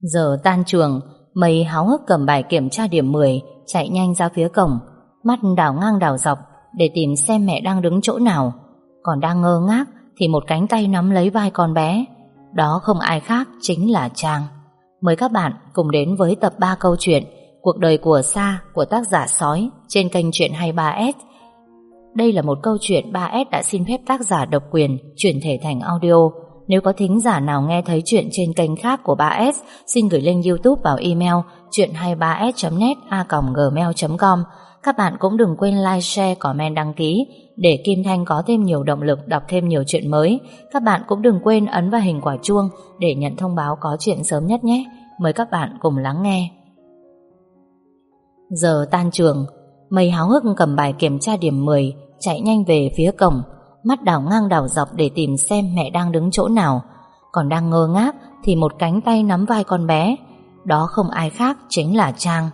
Giờ tan trường, mây háo hức cầm bài kiểm tra điểm 10, chạy nhanh ra phía cổng, mắt đảo ngang đảo dọc để tìm xem mẹ đang đứng chỗ nào. Còn đang ngơ ngác thì một cánh tay nắm lấy vai con bé. Đó không ai khác chính là Trang. Mời các bạn cùng đến với tập 3 câu chuyện Cuộc đời của Sa của tác giả Sói trên kênh Chuyện 23S. Đây là một câu chuyện 3S đã xin phép tác giả độc quyền chuyển thể thành audio. Nếu có thính giả nào nghe thấy chuyện trên kênh khác của 3S, xin gửi link YouTube vào email chuyện23s.net a.gmail.com. Các bạn cũng đừng quên like, share, comment, đăng ký để Kim Thanh có thêm nhiều động lực đọc thêm nhiều chuyện mới. Các bạn cũng đừng quên ấn vào hình quả chuông để nhận thông báo có chuyện sớm nhất nhé. Mời các bạn cùng lắng nghe. Giờ tan trường, mây háo hức cầm bài kiểm tra điểm 10, chạy nhanh về phía cổng, mắt đảo ngang đảo dọc để tìm xem mẹ đang đứng chỗ nào. Còn đang ngơ ngác thì một cánh tay nắm vai con bé. Đó không ai khác chính là Trang.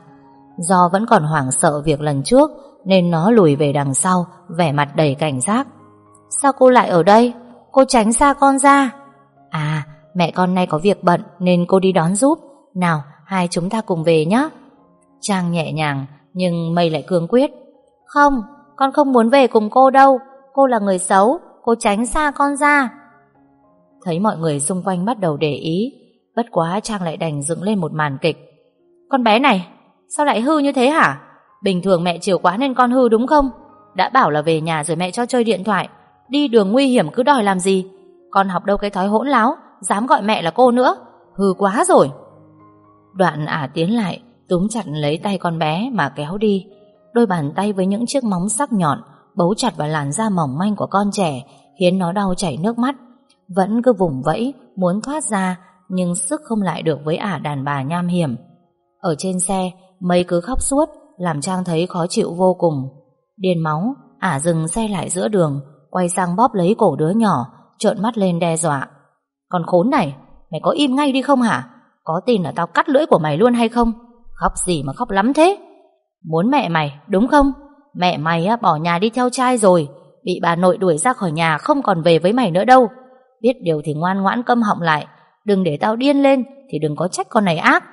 Do vẫn còn hoảng sợ việc lần trước nên nó lùi về đằng sau, vẻ mặt đầy cảnh giác. Sao cô lại ở đây? Cô tránh xa con ra. À, mẹ con nay có việc bận nên cô đi đón giúp. Nào, hai chúng ta cùng về nhé. Trang nhẹ nhàng nhưng Mây lại cương quyết. Không, con không muốn về cùng cô đâu. Cô là người xấu, cô tránh xa con ra. Thấy mọi người xung quanh bắt đầu để ý, bất quá Trang lại đành dựng lên một màn kịch. Con bé này, sao lại hư như thế hả? Bình thường mẹ chiều quá nên con hư đúng không? Đã bảo là về nhà rồi mẹ cho chơi điện thoại, đi đường nguy hiểm cứ đòi làm gì? Con học đâu cái thói hỗn láo, dám gọi mẹ là cô nữa. Hư quá rồi. Đoạn ả tiến lại, túm chặt lấy tay con bé mà kéo đi. Đôi bàn tay với những chiếc móng sắc nhọn bấu chặt vào làn da mỏng manh của con trẻ khiến nó đau chảy nước mắt. Vẫn cứ vùng vẫy, muốn thoát ra nhưng sức không lại được với ả đàn bà nham hiểm. Ở trên xe, mây cứ khóc suốt làm Trang thấy khó chịu vô cùng. Điên máu, ả dừng xe lại giữa đường quay sang bóp lấy cổ đứa nhỏ trợn mắt lên đe dọa. Còn khốn này, mày có im ngay đi không hả? Có tin là tao cắt lưỡi của mày luôn hay không? Khóc gì mà khóc lắm thế? Muốn mẹ mày, đúng không? Mẹ mày á, bỏ nhà đi theo trai rồi. Bị bà nội đuổi ra khỏi nhà Không còn về với mày nữa đâu. Biết điều thì ngoan ngoãn câm họng lại. Đừng để tao điên lên Thì đừng có trách con này ác.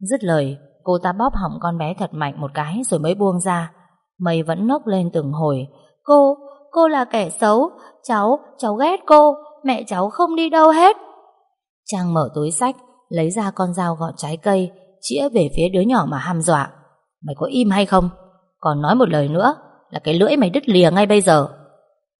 Dứt lời cô ta bóp họng con bé thật mạnh một cái Rồi mới buông ra. Mây vẫn nốc lên từng hồi. Cô, cô là kẻ xấu. Cháu, cháu ghét cô. Mẹ cháu không đi đâu hết. Trang mở túi sách Lấy ra con dao gọt trái cây Chĩa về phía đứa nhỏ mà hăm dọa. Mày có im hay không? Còn nói một lời nữa Là cái lưỡi mày đứt lìa ngay bây giờ.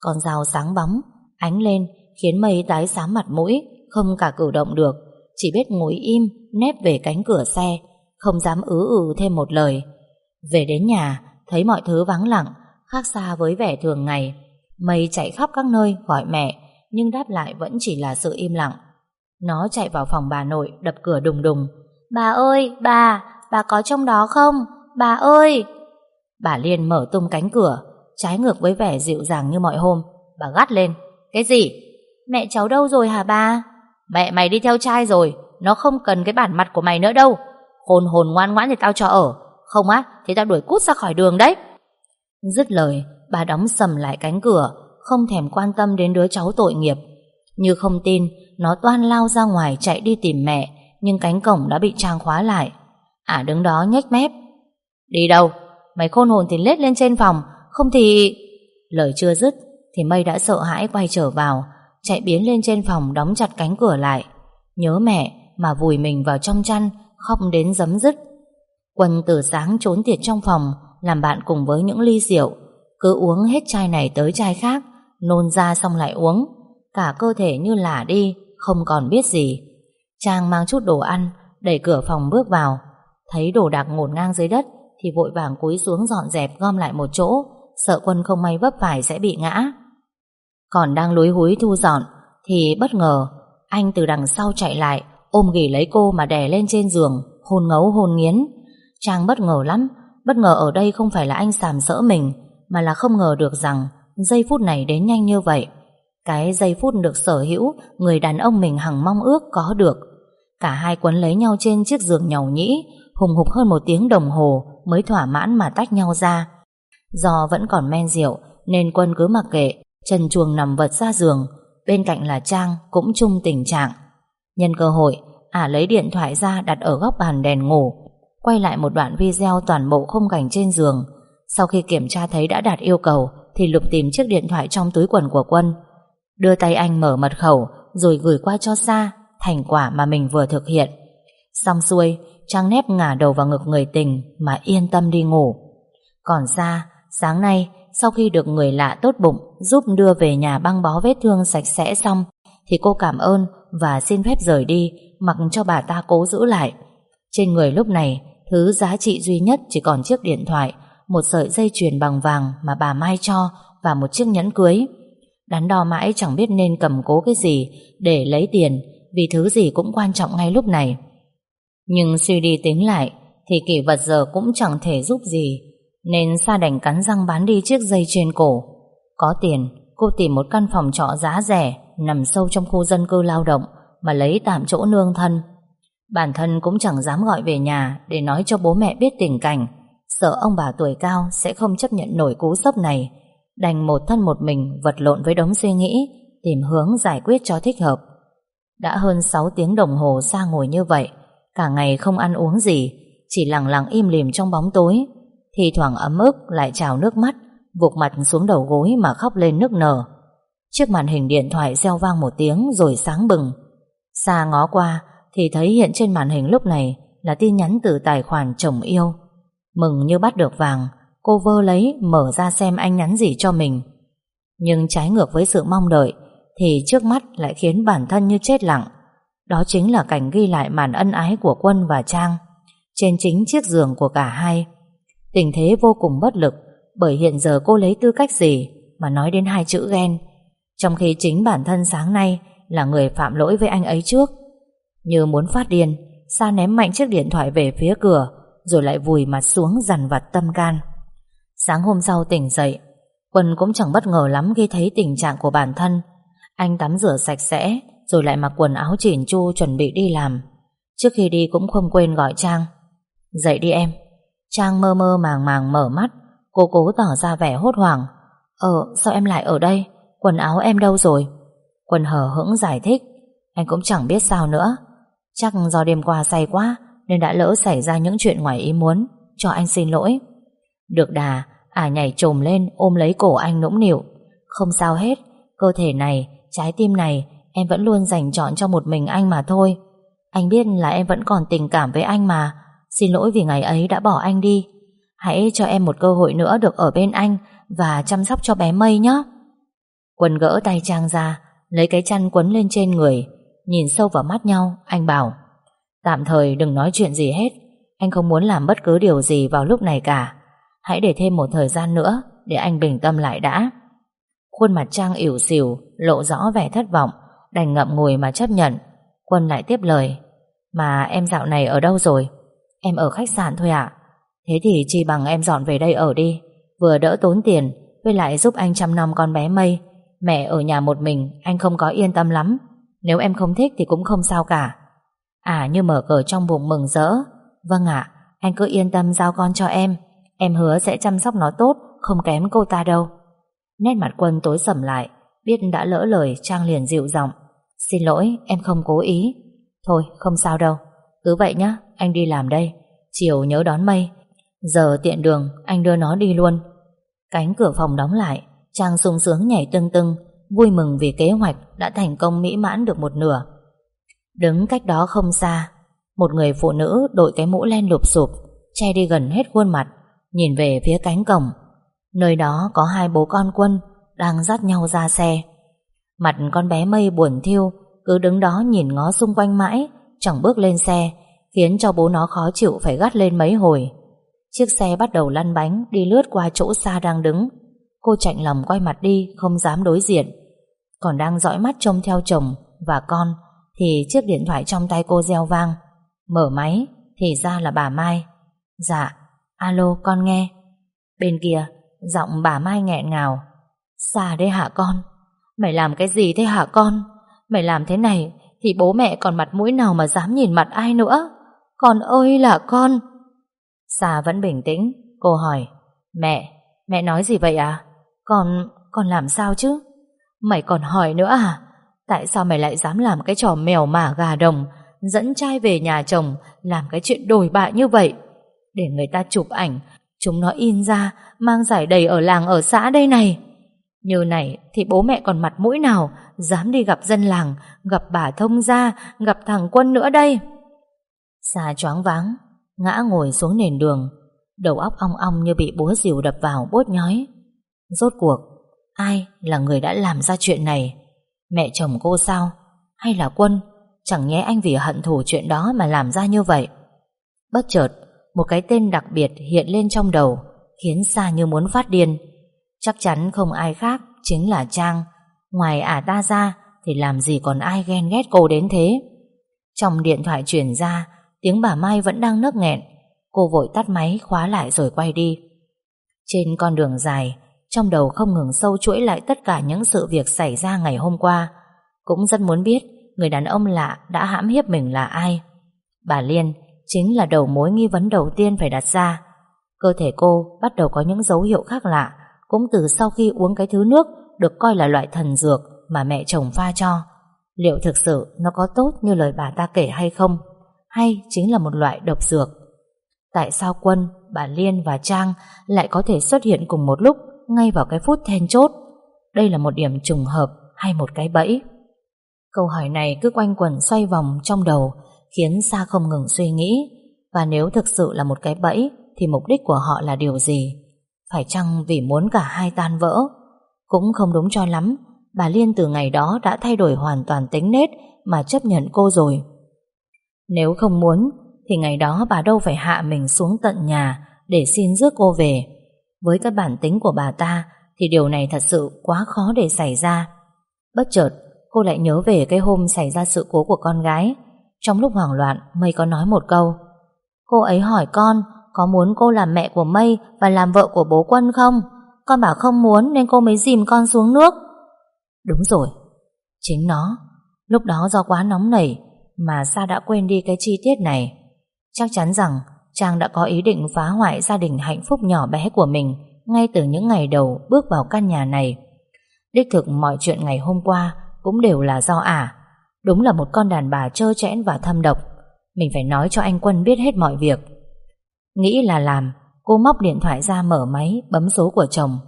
Con dao sáng bóng, Ánh lên, khiến mây tái xám mặt mũi, Không cả cử động được. Chỉ biết ngồi im, nép về cánh cửa xe, Không dám ứ ừ thêm một lời. Về đến nhà, Thấy mọi thứ vắng lặng, Khác xa với vẻ thường ngày. Mây chạy khắp các nơi, gọi mẹ, Nhưng đáp lại vẫn chỉ là sự im lặng. Nó chạy vào phòng bà nội, Đập cửa đùng đùng. Bà ơi, bà Bà có trong đó không? Bà ơi! Bà Liên mở tung cánh cửa Trái ngược với vẻ dịu dàng như mọi hôm. Bà gắt lên Cái gì? Mẹ cháu đâu rồi hả ba? Mẹ mày đi theo trai rồi Nó không cần cái bản mặt của mày nữa đâu. Khôn hồn ngoan ngoãn thì tao cho ở Không á thì tao đuổi cút ra khỏi đường đấy. Dứt lời Bà đóng sầm lại cánh cửa Không thèm quan tâm đến đứa cháu tội nghiệp. Như không tin Nó toan lao ra ngoài chạy đi tìm mẹ Nhưng cánh cổng đã bị trang khóa lại. Ả à, đứng đó nhếch mép. Đi đâu? Mày khôn hồn thì lết lên trên phòng. Không thì... Lời chưa dứt, Thì mây đã sợ hãi quay trở vào, Chạy biến lên trên phòng đóng chặt cánh cửa lại. Nhớ mẹ mà vùi mình vào trong chăn, Khóc đến giấm dứt. Quân từ sáng trốn tiệt trong phòng, Làm bạn cùng với những ly rượu. Cứ uống hết chai này tới chai khác, Nôn ra xong lại uống. Cả cơ thể như lả đi, Không còn biết gì. Trang mang chút đồ ăn, Đẩy cửa phòng bước vào. Thấy đồ đạc ngổn ngang dưới đất thì vội vàng cúi xuống dọn dẹp gom lại một chỗ, sợ quân không may vấp phải sẽ bị ngã. Còn đang lúi húi thu dọn, thì bất ngờ, anh từ đằng sau chạy lại, ôm ghì lấy cô mà đè lên trên giường, hôn ngấu hôn nghiến. Trang bất ngờ lắm, bất ngờ ở đây không phải là anh sàm sỡ mình, mà là không ngờ được rằng giây phút này đến nhanh như vậy. Cái giây phút được sở hữu, người đàn ông mình hằng mong ước có được. Cả hai quấn lấy nhau trên chiếc giường nhầu nhĩ, hùng hục hơn một tiếng đồng hồ mới thỏa mãn mà tách nhau ra. Do vẫn còn men rượu nên Quân cứ mặc kệ, trần chuồng nằm vật ra giường, bên cạnh là Trang cũng chung tình trạng. Nhân cơ hội, Ả lấy điện thoại ra đặt ở góc bàn đèn ngủ Quay lại một đoạn video toàn bộ khung cảnh trên giường Sau khi kiểm tra thấy đã đạt yêu cầu Thì Lục tìm chiếc điện thoại trong túi quần của Quân Đưa tay anh mở mật khẩu Rồi gửi qua cho Sa Thành quả mà mình vừa thực hiện Xong xuôi Trang nép ngả đầu vào ngực người tình Mà yên tâm đi ngủ Còn xa, Sáng nay sau khi được người lạ tốt bụng giúp đưa về nhà băng bó vết thương sạch sẽ xong thì cô cảm ơn và xin phép rời đi mặc cho bà ta cố giữ lại. Trên người lúc này thứ giá trị duy nhất chỉ còn chiếc điện thoại một sợi dây chuyền bằng vàng mà bà Mai cho và một chiếc nhẫn cưới. Đắn đo mãi chẳng biết nên cầm cố cái gì để lấy tiền vì thứ gì cũng quan trọng ngay lúc này. Nhưng suy đi tính lại thì kỷ vật giờ cũng chẳng thể giúp gì nên Sa đành cắn răng bán đi chiếc dây trên cổ. Có tiền, cô tìm một căn phòng trọ giá rẻ nằm sâu trong khu dân cư lao động mà lấy tạm chỗ nương thân. Bản thân cũng chẳng dám gọi về nhà để nói cho bố mẹ biết tình cảnh, sợ ông bà tuổi cao sẽ không chấp nhận nổi cú sốc này, đành một thân một mình vật lộn với đống suy nghĩ, tìm hướng giải quyết cho thích hợp. Đã hơn 6 tiếng đồng hồ xa ngồi như vậy, cả ngày không ăn uống gì, chỉ lặng lặng im lìm trong bóng tối, thì thoảng ấm ức lại trào nước mắt Vụt mặt xuống đầu gối mà khóc lên nước nở. Chiếc màn hình điện thoại reo vang một tiếng Rồi sáng bừng. Xa ngó qua Thì thấy hiện trên màn hình lúc này Là tin nhắn từ tài khoản chồng yêu. Mừng như bắt được vàng Cô vơ lấy mở ra xem anh nhắn gì cho mình. Nhưng trái ngược với sự mong đợi Thì trước mắt lại khiến bản thân như chết lặng. Đó chính là cảnh ghi lại màn ân ái của Quân và Trang Trên chính chiếc giường của cả hai Tình thế vô cùng bất lực bởi hiện giờ cô lấy tư cách gì mà nói đến hai chữ ghen trong khi chính bản thân sáng nay là người phạm lỗi với anh ấy trước. Như muốn phát điên, Sa ném mạnh chiếc điện thoại về phía cửa rồi lại vùi mặt xuống dằn vặt tâm can. Sáng hôm sau tỉnh dậy, Quân cũng chẳng bất ngờ lắm khi thấy tình trạng của bản thân. Anh tắm rửa sạch sẽ rồi lại mặc quần áo chỉn chu chuẩn bị đi làm. Trước khi đi cũng không quên gọi Trang. Dậy đi em, Trang mơ mơ màng màng mở mắt Cô cố tỏ ra vẻ hốt hoảng. Ờ sao em lại ở đây? Quần áo em đâu rồi? Quân hờ hững giải thích. Anh cũng chẳng biết sao nữa. Chắc do đêm qua say quá Nên đã lỡ xảy ra những chuyện ngoài ý muốn. Cho anh xin lỗi. Được đà À nhảy trồm lên ôm lấy cổ anh nũng nịu. Không sao hết Cơ thể này, trái tim này Em vẫn luôn dành chọn cho một mình anh mà thôi. Anh biết là em vẫn còn tình cảm với anh mà. Xin lỗi vì ngày ấy đã bỏ anh đi. Hãy cho em một cơ hội nữa được ở bên anh Và chăm sóc cho bé Mây nhé. Quân gỡ tay Trang ra Lấy cái chăn quấn lên trên người. Nhìn sâu vào mắt nhau Anh bảo Tạm thời đừng nói chuyện gì hết. Anh không muốn làm bất cứ điều gì vào lúc này cả. Hãy để thêm một thời gian nữa Để anh bình tâm lại đã. Khuôn mặt Trang ỉu xỉu, Lộ rõ vẻ thất vọng. Đành ngậm ngùi mà chấp nhận. Quân lại tiếp lời, Mà em dạo này ở đâu rồi? Em ở khách sạn thôi ạ. Thế thì chi bằng em dọn về đây ở đi. Vừa đỡ tốn tiền, Với lại giúp anh chăm nom con bé Mây. Mẹ ở nhà một mình, Anh không có yên tâm lắm. Nếu em không thích thì cũng không sao cả. À như mở cờ trong bụng mừng rỡ. Vâng ạ, Anh cứ yên tâm giao con cho em. Em hứa sẽ chăm sóc nó tốt, Không kém cô ta đâu. Nét mặt quân tối sầm lại, Biết đã lỡ lời, Trang liền dịu giọng. Xin lỗi, em không cố ý. Thôi, không sao đâu. Cứ vậy nhá, anh đi làm đây. Chiều nhớ đón mây Giờ tiện đường, anh đưa nó đi luôn. Cánh cửa phòng đóng lại, Trang sung sướng nhảy tưng tưng, Vui mừng vì kế hoạch đã thành công mỹ mãn được một nửa. Đứng cách đó không xa, Một người phụ nữ đội cái mũ len lụp sụp, Che đi gần hết khuôn mặt, Nhìn về phía cánh cổng. Nơi đó có hai bố con quân Đang dắt nhau ra xe. Mặt con bé mây buồn thiêu Cứ đứng đó nhìn ngó xung quanh mãi Chẳng bước lên xe khiến cho bố nó khó chịu phải gắt lên mấy hồi. Chiếc xe bắt đầu lăn bánh đi lướt qua chỗ xa đang đứng. Cô chạnh lòng quay mặt đi, không dám đối diện. Còn đang dõi mắt trông theo chồng và con thì chiếc điện thoại trong tay cô reo vang. Mở máy thì ra là bà Mai. Dạ, alo con nghe. Bên kia, giọng bà Mai nghẹn ngào. Xa đấy hả con? Mày làm cái gì thế hả con? Mày làm thế này thì bố mẹ còn mặt mũi nào mà dám nhìn mặt ai nữa? Con ơi là con Sa vẫn bình tĩnh Cô hỏi Mẹ, mẹ nói gì vậy à Con, con làm sao chứ Mày còn hỏi nữa à Tại sao mày lại dám làm cái trò mèo mả gà đồng dẫn trai về nhà chồng làm cái chuyện đổi bại như vậy. Để người ta chụp ảnh, chúng nó in ra, mang giải đầy ở làng ở xã đây này. Như này thì bố mẹ còn mặt mũi nào dám đi gặp dân làng, gặp bà thông gia, gặp thằng quân nữa đây. Xa choáng váng, ngã ngồi xuống nền đường, đầu óc ong ong như bị búa rìu đập vào bốt nhói. Rốt cuộc, ai là người đã làm ra chuyện này? Mẹ chồng cô sao? Hay là quân? Chẳng nhẽ anh vì hận thù chuyện đó mà làm ra như vậy. Bất chợt, một cái tên đặc biệt hiện lên trong đầu, khiến xa như muốn phát điên. Chắc chắn không ai khác, chính là Trang. Ngoài ả ta ra, thì làm gì còn ai ghen ghét cô đến thế. Trong điện thoại truyền ra, tiếng bà Mai vẫn đang nấc nghẹn. Cô vội tắt máy khóa lại rồi quay đi. Trên con đường dài, trong đầu không ngừng sâu chuỗi lại tất cả những sự việc xảy ra ngày hôm qua. Cũng rất muốn biết người đàn ông lạ đã hãm hiếp mình là ai. Bà Liên chính là đầu mối nghi vấn đầu tiên phải đặt ra. Cơ thể cô bắt đầu có những dấu hiệu khác lạ, cũng từ sau khi uống cái thứ nước được coi là loại thần dược mà mẹ chồng pha cho. Liệu thực sự nó có tốt như lời bà ta kể hay không? Hay chính là một loại độc dược? Tại sao Quân, bà Liên và Trang lại có thể xuất hiện cùng một lúc ngay vào cái phút then chốt? Đây là một điểm trùng hợp hay một cái bẫy? Câu hỏi này cứ quanh quẩn xoay vòng trong đầu khiến Sa không ngừng suy nghĩ và nếu thực sự là một cái bẫy thì mục đích của họ là điều gì? Phải chăng vì muốn cả hai tan vỡ? Cũng không đúng cho lắm bà Liên từ ngày đó đã thay đổi hoàn toàn tính nết mà chấp nhận cô rồi. Nếu không muốn, thì ngày đó bà đâu phải hạ mình xuống tận nhà để xin rước cô về. Với cái bản tính của bà ta, thì điều này thật sự quá khó để xảy ra. Bất chợt, cô lại nhớ về cái hôm xảy ra sự cố của con gái. Trong lúc hoảng loạn, Mây có nói một câu Cô ấy hỏi con có muốn cô làm mẹ của Mây và làm vợ của bố Quân không? Con bảo không muốn nên cô mới dìm con xuống nước. Đúng rồi, chính nó. Lúc đó do quá nóng nảy mà Sa đã quên đi cái chi tiết này. Chắc chắn rằng Trang đã có ý định phá hoại gia đình hạnh phúc nhỏ bé của mình ngay từ những ngày đầu bước vào căn nhà này. Đích thực mọi chuyện ngày hôm qua cũng đều là do ả. Đúng là một con đàn bà trơ trẽn và thâm độc. Mình phải nói cho anh Quân biết hết mọi việc. Nghĩ là làm, cô móc điện thoại ra mở máy, bấm số của chồng.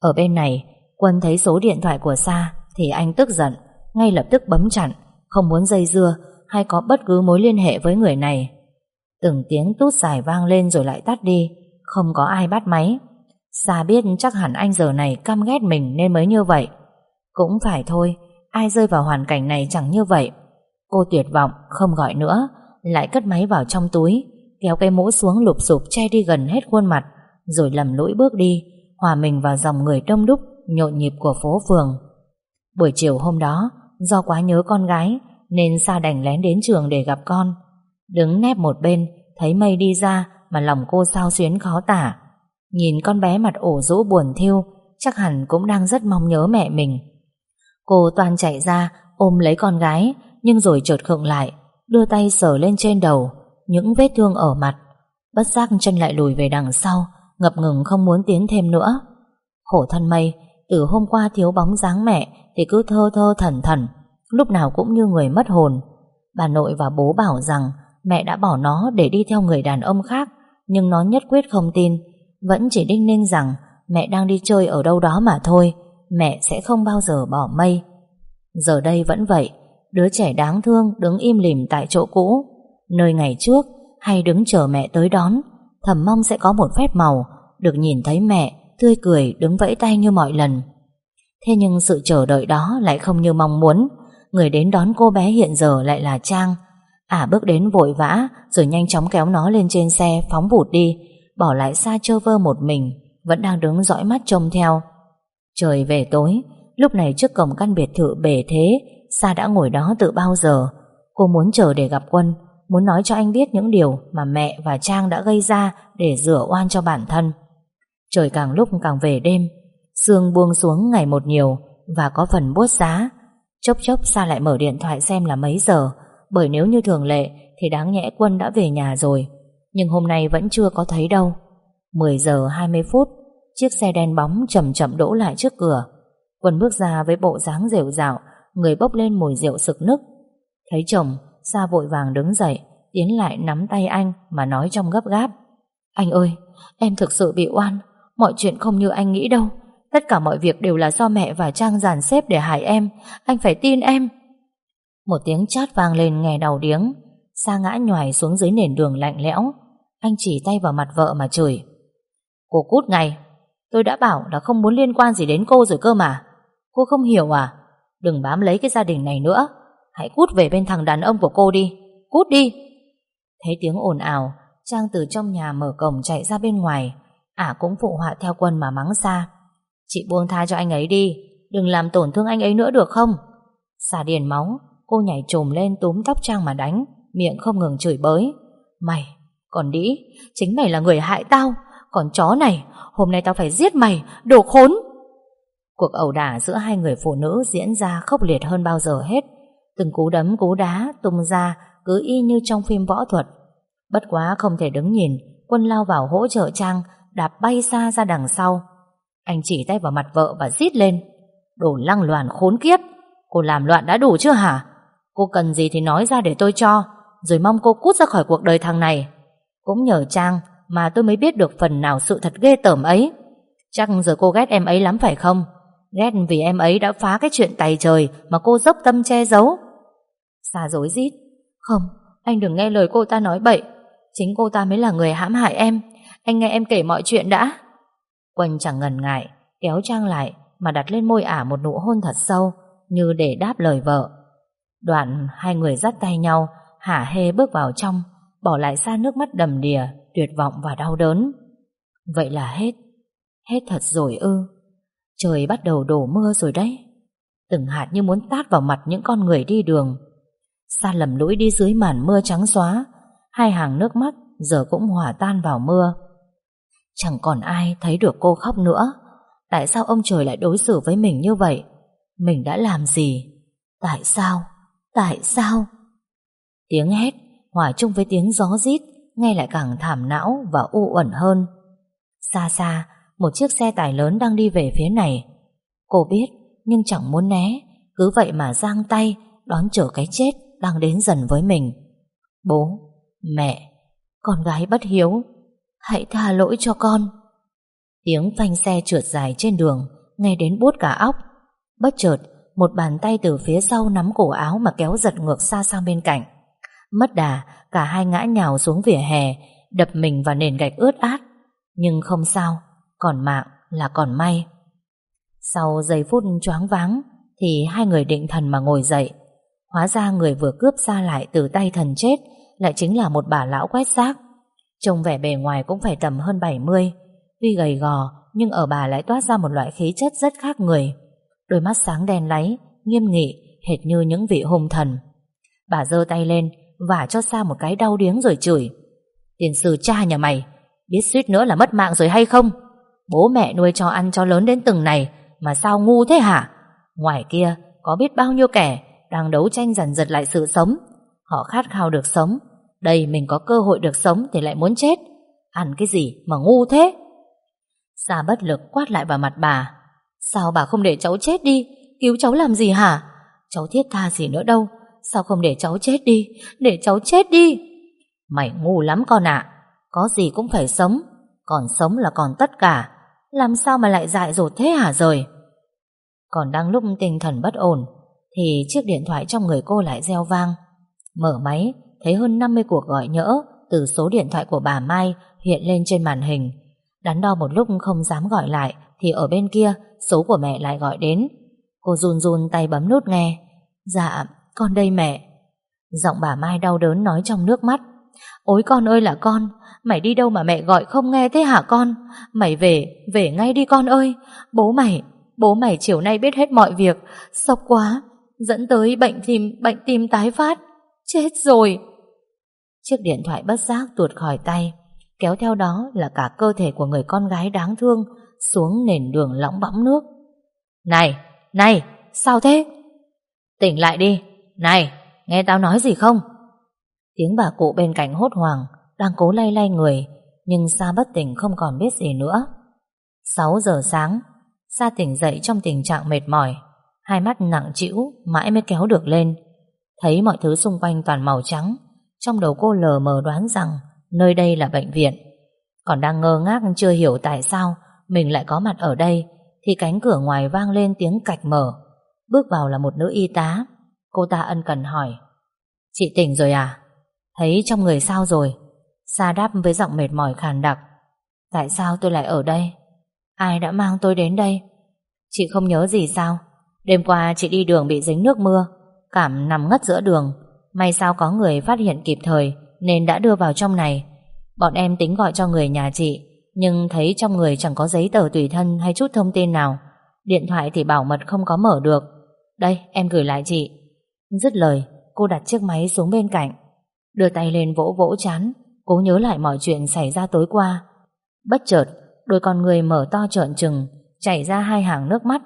Ở bên này, Quân thấy số điện thoại của Sa thì anh tức giận, ngay lập tức bấm chặn, không muốn dây dưa hay có bất cứ mối liên hệ với người này. Từng tiếng tút dài vang lên rồi lại tắt đi, không có ai bắt máy. Sa biết chắc hẳn anh giờ này căm ghét mình nên mới như vậy. Cũng phải thôi, ai rơi vào hoàn cảnh này chẳng như vậy. Cô tuyệt vọng, không gọi nữa, lại cất máy vào trong túi, kéo cái mũ xuống lụp sụp che đi gần hết khuôn mặt, rồi lầm lũi bước đi, hòa mình vào dòng người đông đúc, nhộn nhịp của phố phường. Buổi chiều hôm đó, do quá nhớ con gái, nên Sa đành lén đến trường để gặp con. Đứng nép một bên, thấy mây đi ra mà lòng cô sao xuyến khó tả. Nhìn con bé mặt ổ rũ buồn thiêu, chắc hẳn cũng đang rất mong nhớ mẹ mình. Cô toàn chạy ra, ôm lấy con gái, nhưng rồi chợt khựng lại, đưa tay sờ lên trên đầu, những vết thương ở mặt. Bất giác chân lại lùi về đằng sau, ngập ngừng không muốn tiến thêm nữa. Khổ thân mây, từ hôm qua thiếu bóng dáng mẹ thì cứ thơ thơ thần thần, lúc nào cũng như người mất hồn. Bà nội và bố bảo rằng mẹ đã bỏ nó để đi theo người đàn ông khác, nhưng nó nhất quyết không tin, vẫn chỉ đinh ninh rằng mẹ đang đi chơi ở đâu đó mà thôi, mẹ sẽ không bao giờ bỏ mây. Giờ đây vẫn vậy, đứa trẻ đáng thương đứng im lìm tại chỗ cũ, nơi ngày trước hay đứng chờ mẹ tới đón, thầm mong sẽ có một phép màu, được nhìn thấy mẹ tươi cười đứng vẫy tay như mọi lần. Thế nhưng sự chờ đợi đó lại không như mong muốn, người đến đón cô bé hiện giờ lại là Trang. Ả bước đến vội vã rồi nhanh chóng kéo nó lên trên xe phóng vụt đi, bỏ lại xa chơ vơ một mình, vẫn đang đứng dõi mắt trông theo. Trời về tối, lúc này trước cổng căn biệt thự bể thế, Sa đã ngồi đó từ bao giờ. Cô muốn chờ để gặp Quân, muốn nói cho anh biết những điều mà mẹ và Trang đã gây ra để rửa oan cho bản thân. Trời càng lúc càng về đêm, sương buông xuống ngày một nhiều và có phần buốt giá. Chốc chốc Sa lại mở điện thoại xem là mấy giờ, bởi nếu như thường lệ thì đáng nhẽ Quân đã về nhà rồi. Nhưng hôm nay vẫn chưa có thấy đâu. 10 giờ 20 phút, chiếc xe đen bóng chậm chậm đỗ lại trước cửa. Quân bước ra với bộ dáng rệu rạo, người bốc lên mùi rượu sực nức. Thấy chồng, Sa vội vàng đứng dậy, Tiến lại nắm tay anh mà nói trong gấp gáp. Anh ơi, Em thực sự bị oan, Mọi chuyện không như anh nghĩ đâu. Tất cả mọi việc đều là do mẹ và Trang dàn xếp để hại em, Anh phải tin em. Một tiếng chát vang lên nghe đầu điếng. Sa ngã nhòi xuống dưới nền đường lạnh lẽo. Anh chỉ tay vào mặt vợ mà chửi. Cô cút ngay. Tôi đã bảo là không muốn liên quan gì đến cô rồi cơ mà. Cô không hiểu à? Đừng bám lấy cái gia đình này nữa. Hãy cút về bên thằng đàn ông của cô đi. Cút đi. Thấy tiếng ồn ào Trang từ trong nhà mở cổng chạy ra bên ngoài. Ả cũng phụ họa theo quân mà mắng xa Chị buông tha cho anh ấy đi Đừng làm tổn thương anh ấy nữa được không? Xả điền máu Cô nhảy trồm lên túm tóc Trang mà đánh Miệng không ngừng chửi bới. Mày, còn đĩ Chính mày là người hại tao. Còn chó này, hôm nay tao phải giết mày Đồ khốn. Cuộc ẩu đả giữa hai người phụ nữ diễn ra khốc liệt hơn bao giờ hết. Từng cú đấm, cú đá tung ra Cứ y như trong phim võ thuật. Bất quá không thể đứng nhìn, Quân lao vào hỗ trợ Trang, Đạp bay xa ra đằng sau. Anh chỉ tay vào mặt vợ và rít lên. Đồ lăng loàn khốn kiếp, Cô làm loạn đã đủ chưa hả? Cô cần gì thì nói ra để tôi cho, Rồi mong cô cút ra khỏi cuộc đời thằng này. Cũng nhờ Trang Mà tôi mới biết được phần nào sự thật ghê tởm ấy. Chắc giờ cô ghét em ấy lắm phải không? Ghét vì em ấy đã phá cái chuyện tài trời Mà cô dốc tâm che giấu. Xa dối rít. Không, anh đừng nghe lời cô ta nói bậy. Chính cô ta mới là người hãm hại em. Anh nghe em kể mọi chuyện đã. Quân chẳng ngần ngại Kéo Trang lại mà đặt lên môi ả một nụ hôn thật sâu Như để đáp lời vợ. Đoạn hai người dắt tay nhau Hả hê bước vào trong Bỏ lại xa nước mắt đầm đìa Tuyệt vọng và đau đớn. Vậy là hết. Hết thật rồi ư. Trời bắt đầu đổ mưa rồi đấy. Từng hạt như muốn tát vào mặt những con người đi đường Sa lầm lũi đi dưới màn mưa trắng xóa. Hai hàng nước mắt Giờ cũng hòa tan vào mưa. Chẳng còn ai thấy được cô khóc nữa. Tại sao ông trời lại đối xử với mình như vậy? Mình đã làm gì? Tại sao? Tại sao? Tiếng hét hòa chung với tiếng gió rít, Nghe lại càng thảm não và u uẩn hơn. Xa xa, Một chiếc xe tải lớn đang đi về phía này. Cô biết, Nhưng chẳng muốn né, Cứ vậy mà giang tay, Đón chờ cái chết đang đến dần với mình Bố Mẹ Con gái bất hiếu Hãy tha lỗi cho con Tiếng phanh xe trượt dài trên đường Nghe đến buốt cả óc Bất chợt một bàn tay từ phía sau nắm cổ áo mà kéo giật ngược xa sang bên cạnh. Mất đà, cả hai ngã nhào xuống vỉa hè, đập mình vào nền gạch ướt át. Nhưng không sao, còn mạng là còn may. Sau giây phút choáng váng, thì hai người định thần mà ngồi dậy. Hóa ra người vừa cướp xa lại từ tay thần chết lại chính là một bà lão quét xác. Trông vẻ bề ngoài cũng phải tầm hơn 70. Tuy gầy gò, nhưng ở bà lại toát ra một loại khí chất rất khác người. Đôi mắt sáng đen láy Nghiêm nghị hệt như những vị hùng thần Bà giơ tay lên Vả cho xa một cái đau điếng rồi chửi Tiền sư cha nhà mày Biết suýt nữa là mất mạng rồi hay không Bố mẹ nuôi cho ăn cho lớn đến từng này Mà sao ngu thế hả Ngoài kia có biết bao nhiêu kẻ đang đấu tranh dần giật lại sự sống. Họ khát khao được sống. Đây mình có cơ hội được sống thì lại muốn chết. Ăn cái gì mà ngu thế? Sa bất lực quát lại vào mặt bà. Sao bà không để cháu chết đi? Cứu cháu làm gì hả? Cháu thiết tha gì nữa đâu? Sao không để cháu chết đi? Để cháu chết đi! Mày ngu lắm con ạ. Có gì cũng phải sống. Còn sống là còn tất cả. Làm sao mà lại dại dột thế hả rồi? Còn đang lúc tinh thần bất ổn thì chiếc điện thoại trong người cô lại reo vang Mở máy Thấy hơn 50 cuộc gọi nhỡ Từ số điện thoại của bà Mai Hiện lên trên màn hình Đắn đo một lúc không dám gọi lại Thì ở bên kia số của mẹ lại gọi đến. Cô run run tay bấm nút nghe. Dạ, con đây mẹ. Giọng bà Mai đau đớn nói trong nước mắt. Ôi con ơi là con, mày đi đâu mà mẹ gọi không nghe thế hả con? Mày về, về ngay đi con ơi. Bố mày, bố mày chiều nay biết hết mọi việc. Sốc quá, dẫn tới bệnh tim, bệnh tim tái phát. Chết rồi. Chiếc điện thoại bất giác tuột khỏi tay, kéo theo đó là cả cơ thể của người con gái đáng thương xuống nền đường lõng bõng nước. Này, này, sao thế? Tỉnh lại đi, này, nghe tao nói gì không? Tiếng bà cụ bên cạnh hốt hoảng, đang cố lay lay người, nhưng Sa bất tỉnh không còn biết gì nữa. 6 giờ sáng, Sa tỉnh dậy trong tình trạng mệt mỏi, hai mắt nặng trĩu mãi mới kéo được lên. Thấy mọi thứ xung quanh toàn màu trắng, Trong đầu cô lờ mờ đoán rằng Nơi đây là bệnh viện. Còn đang ngơ ngác chưa hiểu tại sao Mình lại có mặt ở đây, Thì cánh cửa ngoài vang lên tiếng cạch mở. Bước vào là một nữ y tá. Cô ta ân cần hỏi, Chị tỉnh rồi à? Thấy trong người sao rồi? Sa đáp với giọng mệt mỏi khàn đặc, Tại sao tôi lại ở đây? Ai đã mang tôi đến đây? Chị không nhớ gì sao? Đêm qua chị đi đường bị dính nước mưa, Cảm nằm ngất giữa đường. May sao có người phát hiện kịp thời, Nên đã đưa vào trong này. Bọn em tính gọi cho người nhà chị, Nhưng thấy trong người chẳng có giấy tờ tùy thân Hay chút thông tin nào. Điện thoại thì bảo mật không có mở được. Đây, em gửi lại chị. Dứt lời, cô đặt chiếc máy xuống bên cạnh. Đưa tay lên vỗ vỗ chán, Cố nhớ lại mọi chuyện xảy ra tối qua. Bất chợt, Đôi con người mở to trợn trừng, Chảy ra hai hàng nước mắt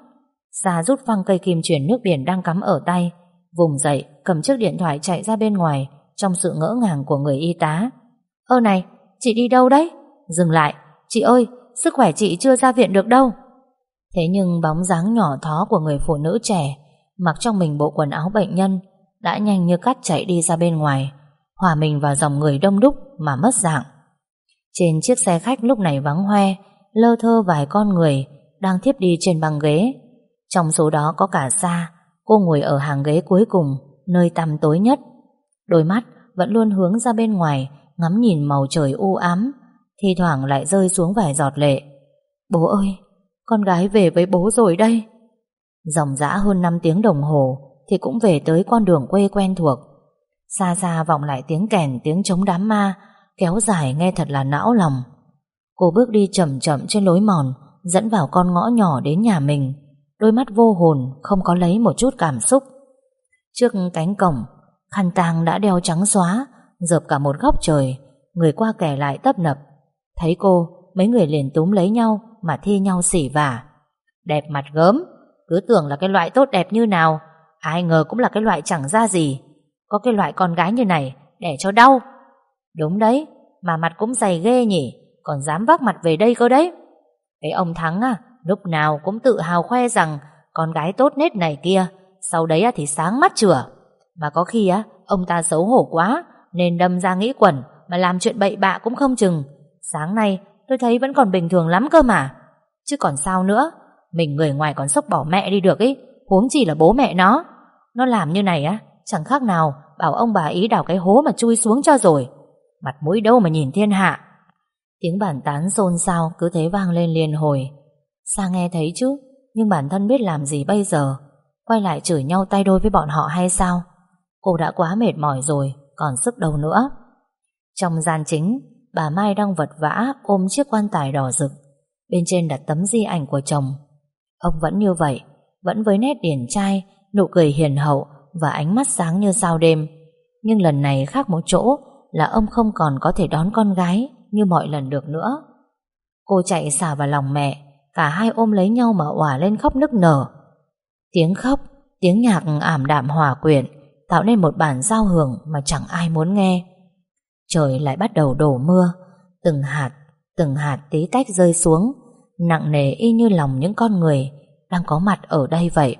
xa rút phăng cây kim chuyển nước biển đang cắm ở tay. Vùng dậy, cầm chiếc điện thoại chạy ra bên ngoài, Trong sự ngỡ ngàng của người y tá. Ơ này, chị đi đâu đấy? Dừng lại. Chị ơi, sức khỏe chị chưa ra viện được đâu. Thế nhưng bóng dáng nhỏ thó của người phụ nữ trẻ, Mặc trong mình bộ quần áo bệnh nhân, Đã nhanh như cắt chạy đi ra bên ngoài. Hòa mình vào dòng người đông đúc Mà mất dạng. Trên chiếc xe khách lúc này vắng hoe, Lơ thơ vài con người Đang thiếp đi trên băng ghế. Trong số đó có cả Sa, Cô ngồi ở hàng ghế cuối cùng, Nơi tăm tối nhất. Đôi mắt vẫn luôn hướng ra bên ngoài, Ngắm nhìn màu trời u ám, Thi thoảng lại rơi xuống vài giọt lệ. Bố ơi, Con gái về với bố rồi đây. Dòng dã hơn 5 tiếng đồng hồ Thì cũng về tới con đường quê quen thuộc. Xa xa vọng lại tiếng kèn, Tiếng chống đám ma, Kéo dài nghe thật là não lòng. Cô bước đi chậm chậm trên lối mòn, Dẫn vào con ngõ nhỏ đến nhà mình. Đôi mắt vô hồn, Không có lấy một chút cảm xúc. Trước cánh cổng, Khăn tang đã đeo trắng xóa Dợp cả một góc trời. Người qua kẻ lại tấp nập. Thấy cô, mấy người liền túm lấy nhau Mà thi nhau xỉ vả. Đẹp mặt gớm, Cứ tưởng là cái loại tốt đẹp như nào. Ai ngờ cũng là cái loại chẳng ra gì. Có cái loại con gái như này Để cho đau. Đúng đấy, Mà mặt cũng dày ghê nhỉ, Còn dám vác mặt về đây cơ đấy. Cái ông Thắng à Lúc nào cũng tự hào khoe rằng Con gái tốt nết này kia, Sau đấy thì sáng mắt chửa. Mà có khi á, ông ta xấu hổ quá, Nên đâm ra nghĩ quẩn, Mà làm chuyện bậy bạ cũng không chừng. Sáng nay, tôi thấy vẫn còn bình thường lắm cơ mà. Chứ còn sao nữa, Mình người ngoài còn sốc bỏ mẹ đi được ý, Huống chỉ là bố mẹ nó. Nó làm như này á, Chẳng khác nào bảo ông bà ý đào cái hố mà chui xuống cho rồi. Mặt mũi đâu mà nhìn thiên hạ. Tiếng bản tán xôn xao cứ thế vang lên liền hồi. Sa nghe thấy chứ, Nhưng bản thân biết làm gì bây giờ? Quay lại chửi nhau tay đôi với bọn họ hay sao? Cô đã quá mệt mỏi rồi, Còn sức đâu nữa? Trong gian chính, Bà Mai đang vật vã ôm chiếc quan tài đỏ rực. Bên trên đặt tấm di ảnh của chồng. Ông vẫn như vậy, Vẫn với nét điển trai, Nụ cười hiền hậu Và ánh mắt sáng như sao đêm. Nhưng lần này khác một chỗ Là ông không còn có thể đón con gái Như mọi lần được nữa. Cô chạy xả vào lòng mẹ Cả hai ôm lấy nhau mà òa lên khóc nức nở. Tiếng khóc Tiếng nhạc ảm đạm hòa quyện Tạo nên một bản giao hưởng Mà chẳng ai muốn nghe. Trời lại bắt đầu đổ mưa Từng hạt, từng hạt tí tách rơi xuống Nặng nề y như lòng những con người Đang có mặt ở đây vậy.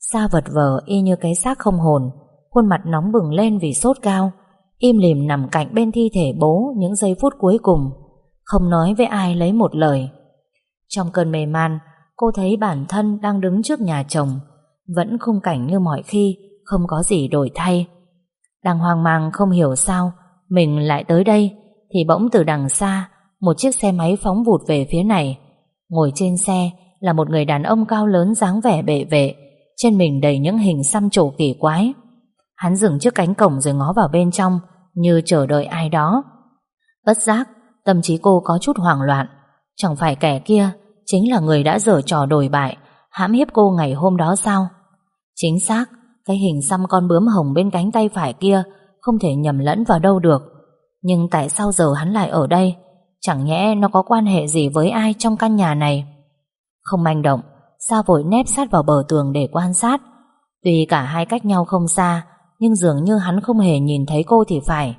Xa vật vờ y như cái xác không hồn Khuôn mặt nóng bừng lên vì sốt cao Im lìm nằm cạnh bên thi thể bố Những giây phút cuối cùng Không nói với ai lấy một lời. Trong cơn mê man, Cô thấy bản thân đang đứng trước nhà chồng. Vẫn khung cảnh như mọi khi, Không có gì đổi thay. Đang hoang mang không hiểu sao, Mình lại tới đây, Thì bỗng từ đằng xa, Một chiếc xe máy phóng vụt về phía này. Ngồi trên xe là một người đàn ông cao lớn dáng vẻ bệ vệ, Trên mình đầy những hình xăm trổ kỳ quái. Hắn dừng trước cánh cổng rồi ngó vào bên trong, Như chờ đợi ai đó. Bất giác, Tâm trí cô có chút hoảng loạn. Chẳng phải kẻ kia Chính là người đã dở trò đổi bại, hãm hiếp cô ngày hôm đó sao? Chính xác, Cái hình xăm con bướm hồng bên cánh tay phải kia Không thể nhầm lẫn vào đâu được. Nhưng tại sao giờ hắn lại ở đây? Chẳng nhẽ nó có quan hệ gì với ai trong căn nhà này? Không manh động, Sa vội nép sát vào bờ tường để quan sát. Tuy cả hai cách nhau không xa, Nhưng dường như hắn không hề nhìn thấy cô thì phải.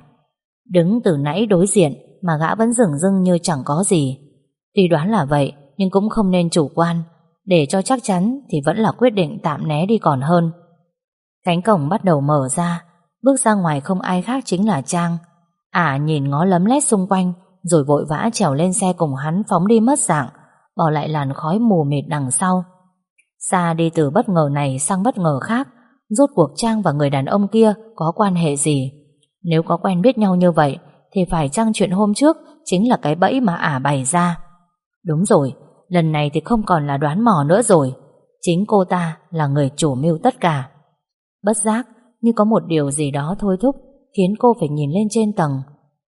Đứng từ nãy đối diện Mà gã vẫn dừng dưng như chẳng có gì. Tuy đoán là vậy, Nhưng cũng không nên chủ quan, Để cho chắc chắn Thì vẫn là quyết định tạm né đi còn hơn. Cánh cổng bắt đầu mở ra, Bước ra ngoài không ai khác chính là Trang. Ả nhìn ngó lấm lét xung quanh, Rồi vội vã trèo lên xe cùng hắn Phóng đi mất dạng, Bỏ lại làn khói mù mịt đằng sau. Xa đi từ bất ngờ này sang bất ngờ khác, Rốt cuộc Trang và người đàn ông kia Có quan hệ gì? Nếu có quen biết nhau như vậy, Thì phải chăng chuyện hôm trước Chính là cái bẫy mà ả bày ra? Đúng rồi Lần này thì không còn là đoán mò nữa rồi. Chính cô ta là người chủ mưu tất cả. Bất giác Như có một điều gì đó thôi thúc Khiến cô phải nhìn lên trên tầng.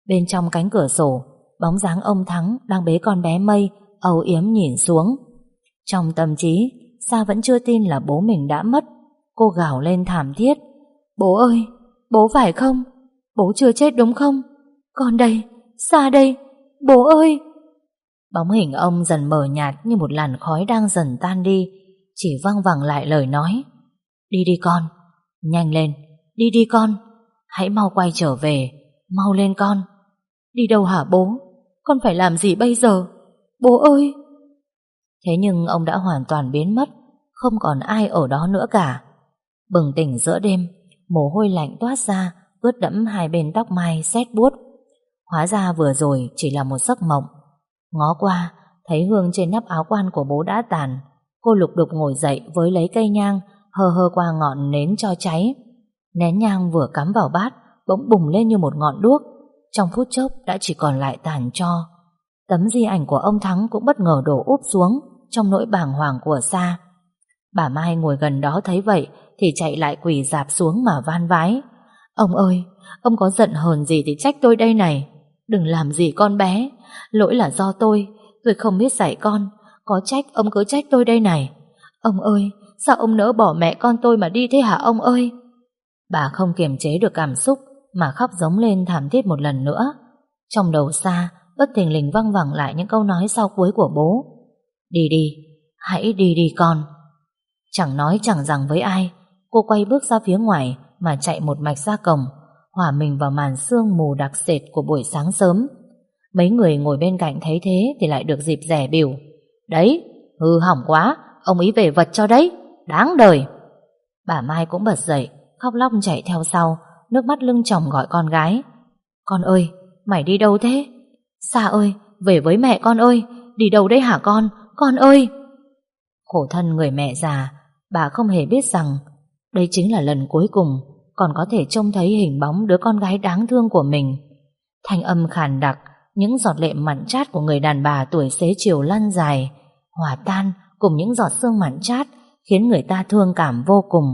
Bên trong cánh cửa sổ Bóng dáng ông Thắng đang bế con bé Mây âu yếm nhìn xuống. Trong tâm trí Sa vẫn chưa tin là bố mình đã mất. Cô gào lên thảm thiết. Bố ơi, bố phải không? Bố chưa chết đúng không? Con đây, Sa đây, bố ơi! Bóng hình ông dần mờ nhạt Như một làn khói đang dần tan đi Chỉ văng vẳng lại lời nói Đi đi con, nhanh lên Đi đi con, hãy mau quay trở về Mau lên con Đi đâu hả bố? Con phải làm gì bây giờ? Bố ơi! Thế nhưng ông đã hoàn toàn biến mất Không còn ai ở đó nữa cả Bừng tỉnh giữa đêm Mồ hôi lạnh toát ra Ướt đẫm hai bên tóc mai xét buốt Hóa ra vừa rồi chỉ là một giấc mộng Ngó qua, Thấy hương trên nắp áo quan của bố đã tàn. Cô lục đục ngồi dậy với lấy cây nhang, Hơ hơ qua ngọn nến cho cháy. Nén nhang vừa cắm vào bát, Bỗng bùng lên như một ngọn đuốc. Trong phút chốc đã chỉ còn lại tàn cho. Tấm di ảnh của ông Thắng cũng bất ngờ đổ úp xuống Trong nỗi bàng hoàng của Sa. Bà Mai ngồi gần đó thấy vậy Thì chạy lại quỳ dạp xuống mà van vái. Ông ơi, Ông có giận hờn gì thì trách tôi đây này. Đừng làm gì con bé. Lỗi là do tôi. Tôi không biết dạy con. Có trách, ông cứ trách tôi đây này. Ông ơi, Sao ông nỡ bỏ mẹ con tôi mà đi thế hả ông ơi? Bà không kiềm chế được cảm xúc Mà khóc giống lên thảm thiết một lần nữa. Trong đầu xa Bất thình lình văng vẳng lại những câu nói sau cuối của bố. Đi đi, Hãy đi đi con. Chẳng nói chẳng rằng với ai, Cô quay bước ra phía ngoài Mà chạy một mạch ra cổng, Hòa mình vào màn sương mù đặc sệt của buổi sáng sớm. Mấy người ngồi bên cạnh thấy thế Thì lại được dịp rẻ biểu Đấy, hư hỏng quá Ông ý về vật cho đấy, đáng đời. Bà Mai cũng bật dậy Khóc lóc chạy theo sau Nước mắt lưng chồng gọi con gái. Con ơi, mày đi đâu thế? Xa ơi, về với mẹ con ơi Đi đâu đấy hả con, con ơi! Khổ thân người mẹ già Bà không hề biết rằng Đây chính là lần cuối cùng Còn có thể trông thấy hình bóng đứa con gái đáng thương của mình. Thanh âm khàn đặc những giọt lệ mặn chát của người đàn bà tuổi xế chiều lăn dài, Hòa tan cùng những giọt sương mặn chát, Khiến người ta thương cảm vô cùng.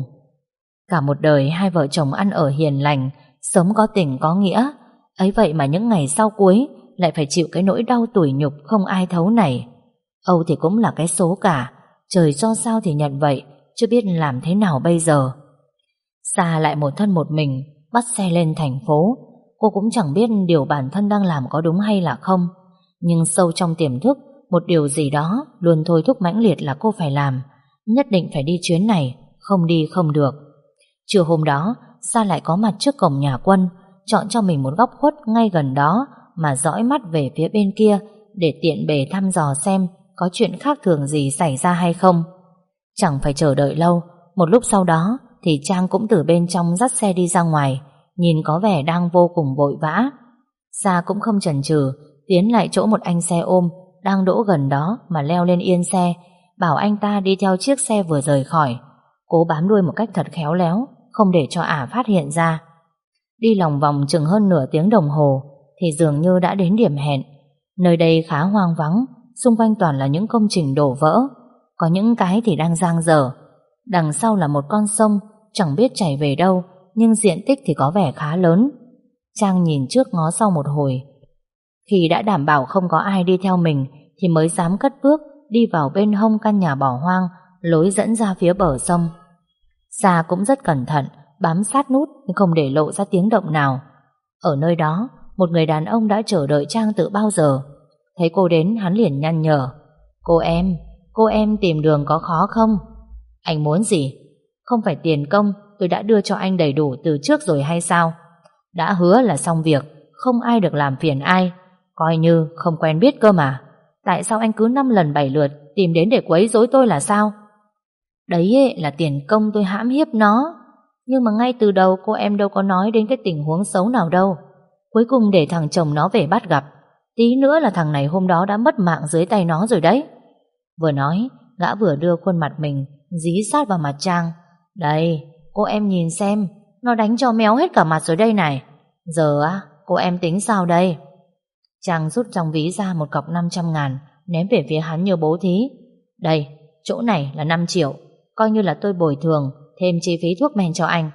Cả một đời hai vợ chồng ăn ở hiền lành, Sống có tình có nghĩa, Ấy vậy mà những ngày sau cuối Lại phải chịu cái nỗi đau tủi nhục Không ai thấu này Âu thì cũng là cái số cả, Trời cho sao thì nhận vậy, Chưa biết làm thế nào bây giờ. Xa lại một thân một mình, Bắt xe lên thành phố Cô cũng chẳng biết điều bản thân đang làm có đúng hay là không. Nhưng sâu trong tiềm thức, Một điều gì đó Luôn thôi thúc mãnh liệt là cô phải làm. Nhất định phải đi chuyến này, Không đi không được. Trưa hôm đó, Sa lại có mặt trước cổng nhà quân, Chọn cho mình một góc khuất ngay gần đó Mà dõi mắt về phía bên kia Để tiện bề thăm dò xem Có chuyện khác thường gì xảy ra hay không. Chẳng phải chờ đợi lâu, Một lúc sau đó Thì Trang cũng từ bên trong dắt xe đi ra ngoài. Nhìn có vẻ đang vô cùng vội vã Sa cũng không chần chừ Tiến lại chỗ một anh xe ôm Đang đỗ gần đó mà leo lên yên xe Bảo anh ta đi theo chiếc xe vừa rời khỏi Cố bám đuôi một cách thật khéo léo không để cho ả phát hiện ra. Đi lòng vòng chừng hơn nửa tiếng đồng hồ thì dường như đã đến điểm hẹn. Nơi đây khá hoang vắng, xung quanh toàn là những công trình đổ vỡ, có những cái thì đang giang dở. Đằng sau là một con sông, chẳng biết chảy về đâu, nhưng diện tích thì có vẻ khá lớn. Trang nhìn trước ngó sau một hồi. Khi đã đảm bảo không có ai đi theo mình thì mới dám cất bước đi vào bên hông căn nhà bỏ hoang, lối dẫn ra phía bờ sông. Sa cũng rất cẩn thận, bám sát nút nhưng không để lộ ra tiếng động nào. Ở nơi đó, một người đàn ông đã chờ đợi Trang từ bao giờ. Thấy cô đến, hắn liền nhăn nhở. Cô em, cô em tìm đường có khó không? Anh muốn gì? Không phải tiền công, tôi đã đưa cho anh đầy đủ từ trước rồi hay sao? Đã hứa là xong việc, không ai được làm phiền ai. Coi như không quen biết cơ mà. Tại sao anh cứ năm lần bảy lượt tìm đến để quấy rối tôi là sao? Đấy ấy, là tiền công tôi hãm hiếp nó Nhưng mà ngay từ đầu cô em đâu có nói đến cái tình huống xấu nào đâu. Cuối cùng để thằng chồng nó về bắt gặp. Tí nữa là thằng này hôm đó đã mất mạng dưới tay nó rồi đấy. Vừa nói, gã vừa đưa khuôn mặt mình dí sát vào mặt Trang. Đây, cô em nhìn xem, nó đánh cho méo hết cả mặt rồi đây này. Giờ á, cô em tính sao đây? chàng rút trong ví ra một cọc 500 ngàn, ném về phía hắn như bố thí. Đây, chỗ này là 5 triệu, coi như là tôi bồi thường, thêm chi phí thuốc men cho anh.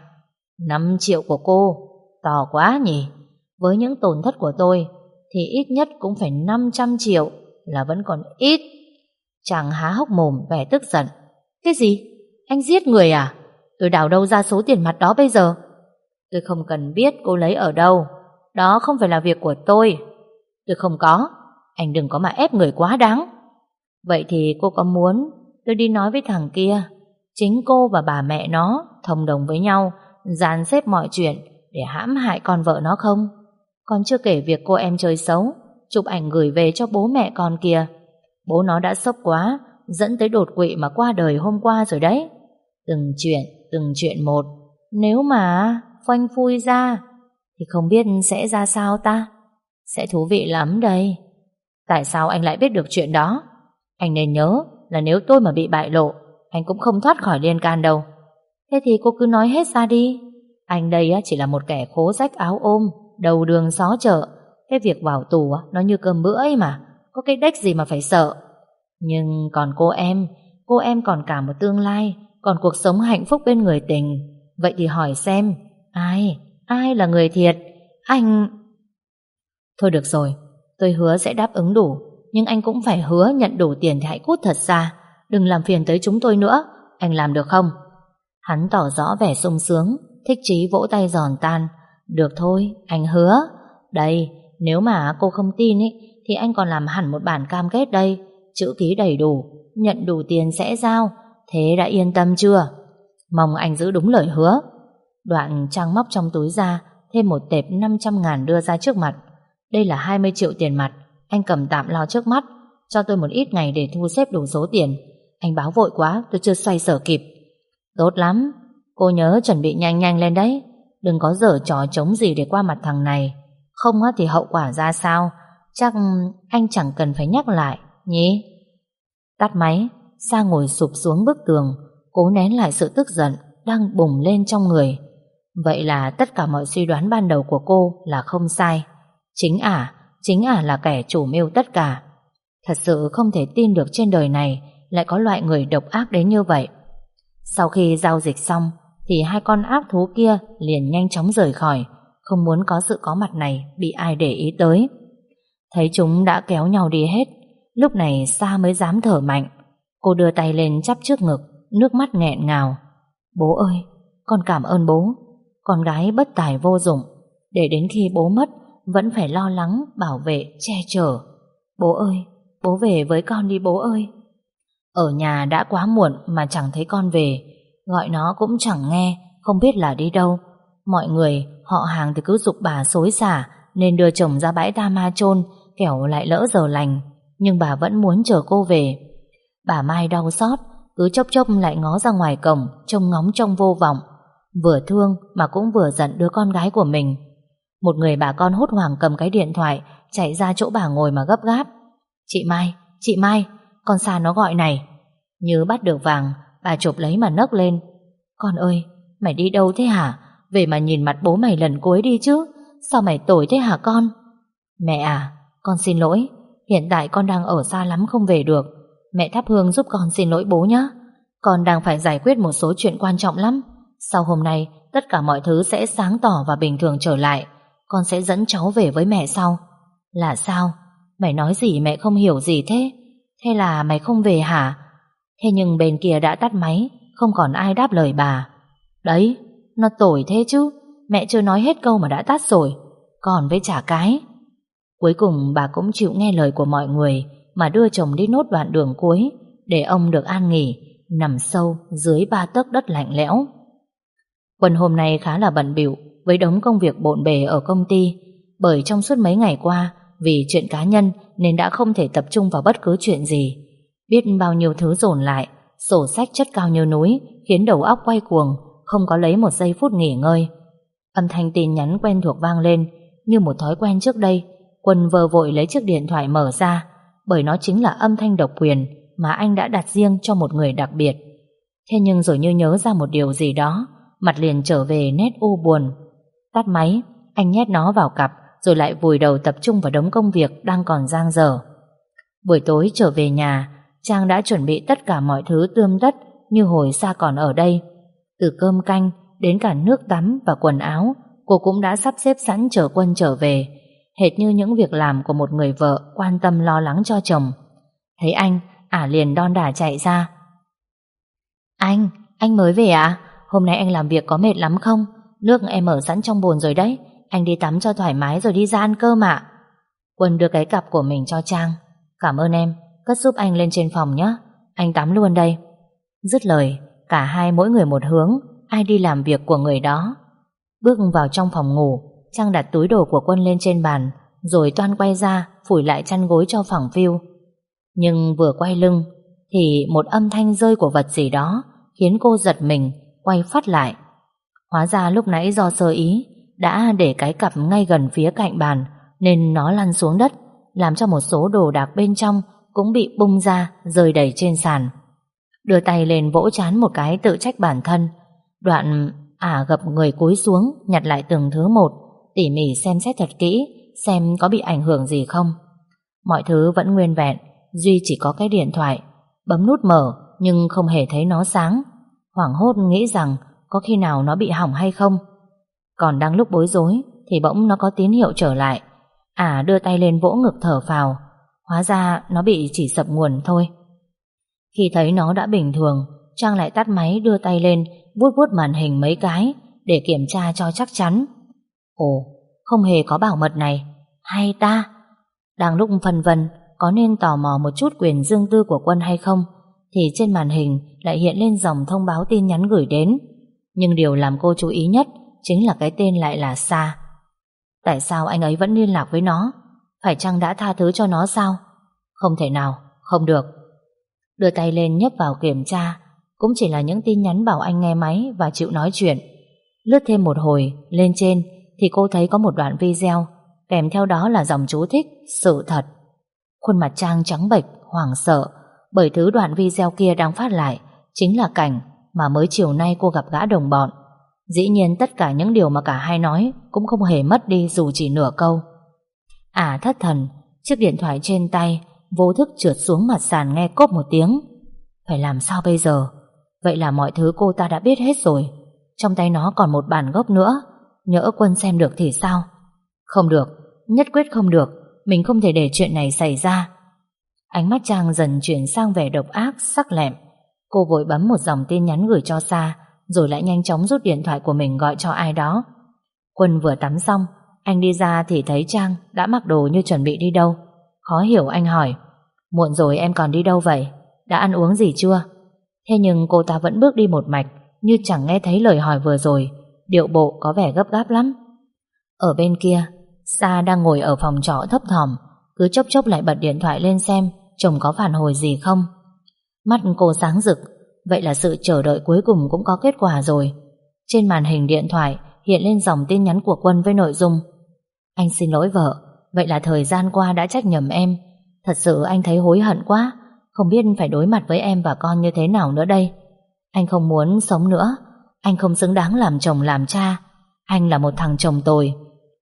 5 triệu của cô, to quá nhỉ? Với những tổn thất của tôi, thì ít nhất cũng phải 500 triệu, là vẫn còn ít. Chàng há hốc mồm vẻ tức giận. Cái gì? Anh giết người à? Tôi đào đâu ra số tiền mặt đó bây giờ? Tôi không cần biết cô lấy ở đâu. Đó không phải là việc của tôi. Tôi không có. Anh đừng có mà ép người quá đáng. Vậy thì cô có muốn tôi đi nói với thằng kia chính cô và bà mẹ nó thông đồng với nhau dàn xếp mọi chuyện để hãm hại con vợ nó không? Còn chưa kể việc cô em chơi xấu chụp ảnh gửi về cho bố mẹ con kia. Bố nó đã sốc quá dẫn tới đột quỵ mà qua đời hôm qua rồi đấy. Từng chuyện, từng chuyện một. Nếu mà phanh phui ra thì không biết sẽ ra sao ta? Sẽ thú vị lắm đây. Tại sao anh lại biết được chuyện đó? Anh nên nhớ là nếu tôi mà bị bại lộ, anh cũng không thoát khỏi liên can đâu. Thế thì cô cứ nói hết ra đi. Anh đây chỉ là một kẻ khố rách áo ôm, đầu đường xó chợ. Cái việc vào tù nó như cơm bữa ấy mà, có cái đếch gì mà phải sợ. Nhưng còn cô em, cô em còn cả một tương lai, còn cuộc sống hạnh phúc bên người tình. Vậy thì hỏi xem, ai, ai là người thiệt? Anh... Thôi được rồi, tôi hứa sẽ đáp ứng đủ, nhưng anh cũng phải hứa nhận đủ tiền thì hãy cút thật xa. Đừng làm phiền tới chúng tôi nữa, anh làm được không? Hắn tỏ rõ vẻ sung sướng, thích chí vỗ tay giòn tan. Được thôi, anh hứa. Đây, nếu mà cô không tin ý, thì anh còn làm hẳn một bản cam kết đây. Chữ ký đầy đủ, nhận đủ tiền sẽ giao. Thế đã yên tâm chưa? Mong anh giữ đúng lời hứa. Đoạn trang móc trong túi ra, thêm một tệp 500 ngàn đưa ra trước mặt. Đây là 20 triệu tiền mặt, anh cầm tạm lo trước mắt, cho tôi một ít ngày để thu xếp đủ số tiền. Anh báo vội quá, tôi chưa xoay sở kịp. Tốt lắm, cô nhớ chuẩn bị nhanh nhanh lên đấy. Đừng có dở trò chống gì để qua mặt thằng này. Không thì hậu quả ra sao? Chắc anh chẳng cần phải nhắc lại, nhỉ? Tắt máy, Sa ngồi sụp xuống bức tường, cố nén lại sự tức giận đang bùng lên trong người. Vậy là tất cả mọi suy đoán ban đầu của cô là không sai. Chính ả, chính ả là kẻ chủ mưu tất cả. Thật sự không thể tin được trên đời này lại có loại người độc ác đến như vậy. Sau khi giao dịch xong, thì hai con ác thú kia liền nhanh chóng rời khỏi, không muốn có sự có mặt này bị ai để ý tới. Thấy chúng đã kéo nhau đi hết, lúc này Sa mới dám thở mạnh. Cô đưa tay lên chắp trước ngực, nước mắt nghẹn ngào. Bố ơi, con cảm ơn bố. Con gái bất tài vô dụng, để đến khi bố mất vẫn phải lo lắng, bảo vệ, che chở. Bố ơi, bố về với con đi bố ơi. Ở nhà đã quá muộn mà chẳng thấy con về, gọi nó cũng chẳng nghe, không biết là đi đâu. Mọi người, họ hàng thì cứ dục bà xối xả nên đưa chồng ra bãi ta ma chôn kẻo lại lỡ giờ lành. Nhưng bà vẫn muốn chờ cô về. Bà Mai đau xót, cứ chốc chốc lại ngó ra ngoài cổng, trông ngóng trông vô vọng. Vừa thương mà cũng vừa giận đứa con gái của mình. Một người bà con hốt hoảng cầm cái điện thoại, chạy ra chỗ bà ngồi mà gấp gáp. Chị Mai, chị Mai, con xa nó gọi này. Như bắt được vàng, bà chụp lấy mà nấc lên. Con ơi, mày đi đâu thế hả? Về mà nhìn mặt bố mày lần cuối đi chứ. Sao mày tồi thế hả con? Mẹ à, con xin lỗi. Hiện tại con đang ở xa lắm không về được. Mẹ thắp hương giúp con xin lỗi bố nhé. Con đang phải giải quyết một số chuyện quan trọng lắm. Sau hôm nay, tất cả mọi thứ sẽ sáng tỏ và bình thường trở lại. Con sẽ dẫn cháu về với mẹ sau. Là sao? Mày nói gì mẹ không hiểu gì thế? Thế là mày không về hả? Thế nhưng bên kia đã tắt máy, không còn ai đáp lời bà. Đấy, nó tồi thế chứ. Mẹ chưa nói hết câu mà đã tắt rồi. Còn với trả cái. Cuối cùng bà cũng chịu nghe lời của mọi người mà đưa chồng đi nốt đoạn đường cuối để ông được an nghỉ, nằm sâu dưới ba tấc đất lạnh lẽo. Quân hôm nay khá là bận bịu với đống công việc bộn bề ở công ty, bởi trong suốt mấy ngày qua, vì chuyện cá nhân nên đã không thể tập trung vào bất cứ chuyện gì. Biết bao nhiêu thứ dồn lại, sổ sách chất cao như núi, khiến đầu óc quay cuồng, không có lấy một giây phút nghỉ ngơi. Âm thanh tin nhắn quen thuộc vang lên, như một thói quen trước đây, Quân vờ vội lấy chiếc điện thoại mở ra, bởi nó chính là âm thanh độc quyền mà anh đã đặt riêng cho một người đặc biệt. Thế nhưng rồi như nhớ ra một điều gì đó, mặt liền trở về nét u buồn. Tắt máy, anh nhét nó vào cặp, rồi lại vùi đầu tập trung vào đống công việc đang còn giang dở. Buổi tối trở về nhà, Trang đã chuẩn bị tất cả mọi thứ tươm tất như hồi xa còn ở đây. Từ cơm canh đến cả nước tắm và quần áo, cô cũng đã sắp xếp sẵn chờ quân trở về, hệt như những việc làm của một người vợ quan tâm lo lắng cho chồng. Thấy anh, ả liền đon đả chạy ra. Anh, anh mới về à? Hôm nay anh làm việc có mệt lắm không? Nước em ở sẵn trong bồn rồi đấy, anh đi tắm cho thoải mái rồi đi ra ăn cơm ạ. Quân đưa cái cặp của mình cho Trang. Cảm ơn em, cất giúp anh lên trên phòng nhé. Anh tắm luôn đây. Dứt lời, cả hai mỗi người một hướng, ai đi làm việc của người đó. Bước vào trong phòng ngủ, Trang đặt túi đồ của quân lên trên bàn, rồi toan quay ra, phủi lại chăn gối cho phẳng phiu. Nhưng vừa quay lưng, thì một âm thanh rơi của vật gì đó khiến cô giật mình, quay phát lại. Hóa ra lúc nãy do sơ ý, đã để cái cặp ngay gần phía cạnh bàn, nên nó lăn xuống đất, làm cho một số đồ đạc bên trong cũng bị bung ra, rơi đầy trên sàn. Đưa tay lên vỗ chán một cái tự trách bản thân. Đoạn ả gập người cúi xuống, nhặt lại từng thứ một, tỉ mỉ xem xét thật kỹ, xem có bị ảnh hưởng gì không. Mọi thứ vẫn nguyên vẹn, Duy chỉ có cái điện thoại. Bấm nút mở, nhưng không hề thấy nó sáng. Hoảng hốt nghĩ rằng có khi nào nó bị hỏng hay không. Còn đang lúc bối rối, thì bỗng nó có tín hiệu trở lại. Ả đưa tay lên vỗ ngực thở phào. Hóa ra nó bị chỉ sập nguồn thôi. Khi thấy nó đã bình thường, Trang lại tắt máy đưa tay lên, vuốt vuốt màn hình mấy cái, để kiểm tra cho chắc chắn. Ồ, không hề có bảo mật này. Hay ta? Đang lúc phân vân, có nên tò mò một chút quyền dương tư của quân hay không, thì trên màn hình lại hiện lên dòng thông báo tin nhắn gửi đến. Nhưng điều làm cô chú ý nhất chính là cái tên lại là Sa. Tại sao anh ấy vẫn liên lạc với nó? Phải chăng đã tha thứ cho nó sao? Không thể nào, không được. Đưa tay lên nhấp vào kiểm tra, cũng chỉ là những tin nhắn bảo anh nghe máy và chịu nói chuyện. Lướt thêm một hồi, lên trên, thì cô thấy có một đoạn video, kèm theo đó là dòng chú thích, sự thật. Khuôn mặt Trang trắng bệch, hoảng sợ, bởi thứ đoạn video kia đang phát lại, chính là cảnh mà mới chiều nay cô gặp gã đồng bọn. Dĩ nhiên tất cả những điều mà cả hai nói cũng không hề mất đi dù chỉ nửa câu. À thất thần, chiếc điện thoại trên tay vô thức trượt xuống mặt sàn nghe cốp một tiếng. Phải làm sao bây giờ? Vậy là mọi thứ cô ta đã biết hết rồi. Trong tay nó còn một bản gốc nữa. Nhỡ quân xem được thì sao? Không được, nhất quyết không được. Mình không thể để chuyện này xảy ra. Ánh mắt Trang dần chuyển sang vẻ độc ác, sắc lẹm. Cô vội bấm một dòng tin nhắn gửi cho Sa, rồi lại nhanh chóng rút điện thoại của mình gọi cho ai đó. Quân vừa tắm xong, anh đi ra thì thấy Trang đã mặc đồ như chuẩn bị đi đâu. Khó hiểu anh hỏi, muộn rồi em còn đi đâu vậy? Đã ăn uống gì chưa? Thế nhưng cô ta vẫn bước đi một mạch, như chẳng nghe thấy lời hỏi vừa rồi, điệu bộ có vẻ gấp gáp lắm. Ở bên kia, Sa đang ngồi ở phòng trọ thấp thỏm, cứ chốc chốc lại bật điện thoại lên xem chồng có phản hồi gì không. Mắt cô sáng rực, vậy là sự chờ đợi cuối cùng cũng có kết quả rồi. Trên màn hình điện thoại hiện lên dòng tin nhắn của Quân với nội dung Anh xin lỗi vợ, vậy là thời gian qua đã trách nhầm em. Thật sự anh thấy hối hận quá, không biết phải đối mặt với em và con như thế nào nữa đây. Anh không muốn sống nữa, anh không xứng đáng làm chồng làm cha. Anh là một thằng chồng tồi.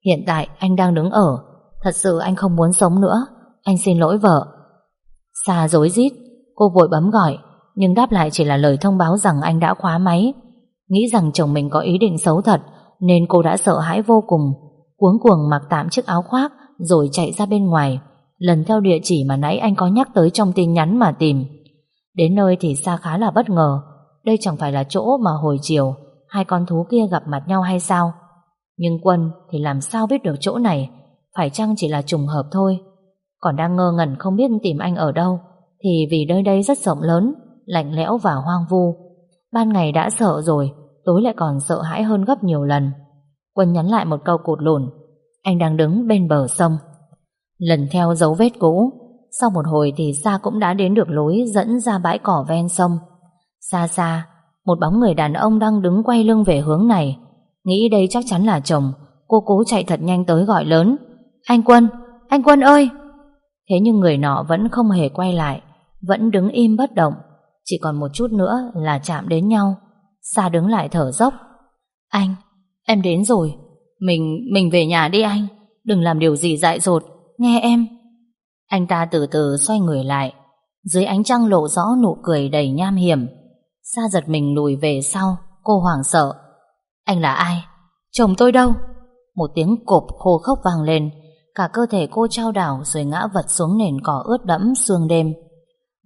Hiện tại anh đang đứng ở, thật sự anh không muốn sống nữa. Anh xin lỗi vợ. Xa dối rít Cô vội bấm gọi Nhưng đáp lại chỉ là lời thông báo rằng anh đã khóa máy Nghĩ rằng chồng mình có ý định xấu thật Nên cô đã sợ hãi vô cùng Cuống cuồng mặc tạm chiếc áo khoác Rồi chạy ra bên ngoài Lần theo địa chỉ mà nãy anh có nhắc tới trong tin nhắn mà tìm Đến nơi thì xa khá là bất ngờ đây chẳng phải là chỗ mà hồi chiều, Hai con thú kia gặp mặt nhau hay sao? Nhưng Quân thì làm sao biết được chỗ này? Phải chăng chỉ là trùng hợp thôi? Còn đang ngơ ngẩn không biết tìm anh ở đâu, Thì vì nơi đây rất rộng lớn, Lạnh lẽo và hoang vu. Ban ngày đã sợ rồi, Tối lại còn sợ hãi hơn gấp nhiều lần. Quân nhắn lại một câu cụt lùn. Anh đang đứng bên bờ sông. Lần theo dấu vết cũ, Sau một hồi thì xa cũng đã đến được lối Dẫn ra bãi cỏ ven sông. Xa xa Một bóng người đàn ông đang đứng quay lưng về hướng này. Nghĩ đây chắc chắn là chồng. Cô cố chạy thật nhanh tới gọi lớn. Anh Quân, anh Quân ơi! Thế nhưng người nọ vẫn không hề quay lại Vẫn đứng im bất động. Chỉ còn một chút nữa là chạm đến nhau. Xa đứng lại thở dốc. Anh, em đến rồi. Mình, mình về nhà đi anh. Đừng làm điều gì dại dột. Nghe em. Anh ta từ từ xoay người lại. Dưới ánh trăng lộ rõ nụ cười đầy nham hiểm. Sa giật mình lùi về sau, Cô hoảng sợ. Anh là ai? Chồng tôi đâu? Một tiếng cộp khô khốc vang lên. Cả cơ thể cô trao đảo Rồi ngã vật xuống nền cỏ ướt đẫm sương đêm.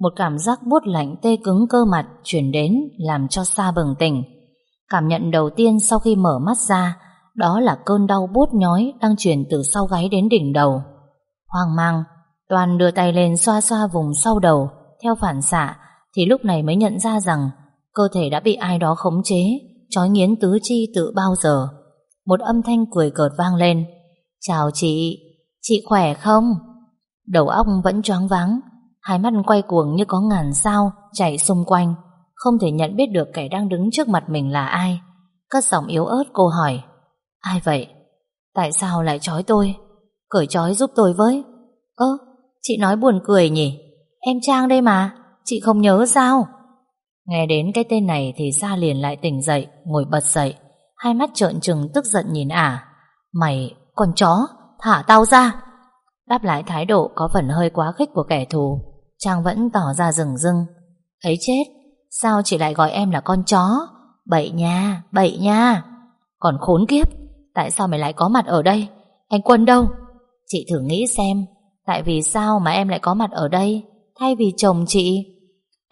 Một cảm giác buốt lạnh tê cứng cơ mặt Chuyển đến làm cho Sa bừng tỉnh. Cảm nhận đầu tiên sau khi mở mắt ra, Đó là cơn đau buốt nhói Đang chuyển từ sau gáy đến đỉnh đầu. Hoang mang, Toàn đưa tay lên xoa xoa vùng sau đầu. Theo phản xạ, Thì lúc này mới nhận ra rằng Cơ thể đã bị ai đó khống chế Chói nghiến tứ chi tự bao giờ Một âm thanh cười cợt vang lên Chào chị Chị khỏe không? Đầu óc vẫn choáng váng Hai mắt quay cuồng như có ngàn sao Chạy xung quanh Không thể nhận biết được kẻ đang đứng trước mặt mình là ai Cất giọng yếu ớt cô hỏi Ai vậy? Tại sao lại trói tôi? Cởi trói giúp tôi với Ơ, chị nói buồn cười nhỉ Em Trang đây mà Chị không nhớ sao Nghe đến cái tên này thì Sa liền lại tỉnh dậy Ngồi bật dậy. Hai mắt trợn trừng tức giận nhìn ả. Mày, con chó, thả tao ra. Đáp lại thái độ có phần hơi quá khích của kẻ thù Trang vẫn tỏ ra rừng rưng. Ấy chết Sao chị lại gọi em là con chó? Bậy nha, bậy nha. Còn khốn kiếp Tại sao mày lại có mặt ở đây? Anh Quân đâu? Chị thử nghĩ xem Tại vì sao mà em lại có mặt ở đây? Thay vì chồng chị?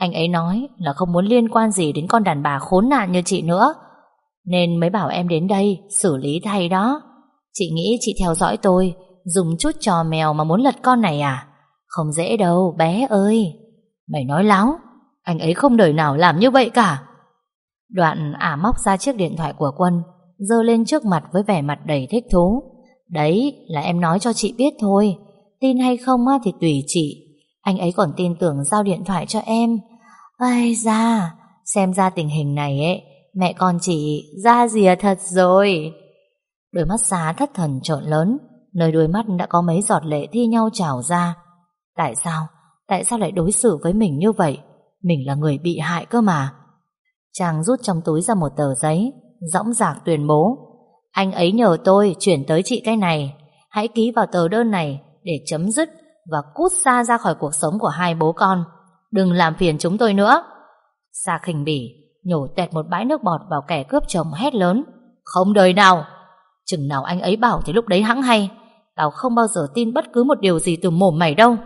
Anh ấy nói là không muốn liên quan gì Đến con đàn bà khốn nạn như chị nữa. Nên mới bảo em đến đây Xử lý thay đó. Chị nghĩ chị theo dõi tôi, Dùng chút trò mèo mà muốn lật con này à? Không dễ đâu, bé ơi. Mày nói láo, Anh ấy không đời nào làm như vậy cả. Đoạn ả móc ra chiếc điện thoại của Quân Dơ lên trước mặt với vẻ mặt đầy thích thú. Đấy là em nói cho chị biết thôi, Tin hay không thì tùy chị. Anh ấy còn tin tưởng giao điện thoại cho em Ai ra Xem ra tình hình này ấy, Mẹ con chị ra rìa thật rồi. Đôi mắt xá thất thần trộn lớn, Nơi đôi mắt đã có mấy giọt lệ thi nhau trào ra. Tại sao Tại sao lại đối xử với mình như vậy? Mình là người bị hại cơ mà. Chàng rút trong túi ra một tờ giấy, Dõng dạc tuyên bố, Anh ấy nhờ tôi chuyển tới chị cái này. Hãy ký vào tờ đơn này Để chấm dứt Và cút xa ra khỏi cuộc sống của hai bố con. Đừng làm phiền chúng tôi nữa. Sa khinh bỉ Nhổ tẹt một bãi nước bọt vào kẻ cướp chồng hét lớn. Không đời nào! Chừng nào anh ấy bảo thì lúc đấy hãng hay. Tao không bao giờ tin bất cứ một điều gì từ mồm mày đâu.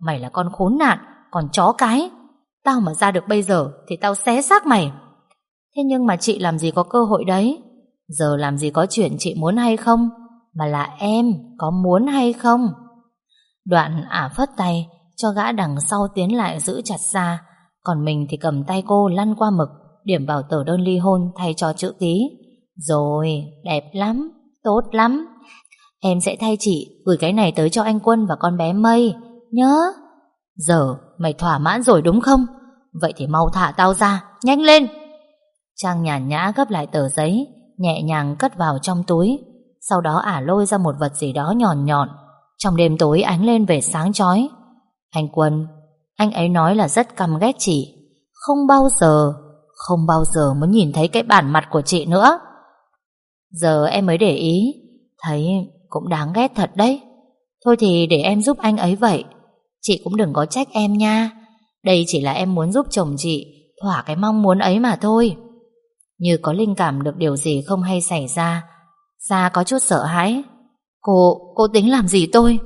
Mày là con khốn nạn, Còn chó cái. Tao mà ra được bây giờ Thì tao xé xác mày. Thế nhưng mà chị làm gì có cơ hội đấy? Giờ làm gì có chuyện chị muốn hay không? Mà là em Có muốn hay không? Đoạn ả phất tay cho gã đằng sau tiến lại giữ chặt ra Còn mình thì cầm tay cô lăn qua mực, Điểm vào tờ đơn ly hôn Thay cho chữ ký. Rồi, đẹp lắm, Tốt lắm. Em sẽ thay chị gửi cái này tới cho anh Quân và con bé Mây, Nhớ. Giờ, mày thỏa mãn rồi đúng không? Vậy thì mau thả tao ra, Nhanh lên. Trang nhàn nhã gấp lại tờ giấy, Nhẹ nhàng cất vào trong túi. Sau đó ả lôi ra một vật gì đó nhọn nhọn. Trong đêm tối ánh lên về sáng chói. Anh Quân Anh ấy nói là rất căm ghét chị. Không bao giờ Không bao giờ muốn nhìn thấy cái bản mặt của chị nữa. Giờ em mới để ý Thấy cũng đáng ghét thật đấy. Thôi thì để em giúp anh ấy vậy. Chị cũng đừng có trách em nha. Đây chỉ là em muốn giúp chồng chị Thỏa cái mong muốn ấy mà thôi. Như có linh cảm được điều gì không hay xảy ra Sa có chút sợ hãi. Cô, cô tính làm gì tôi?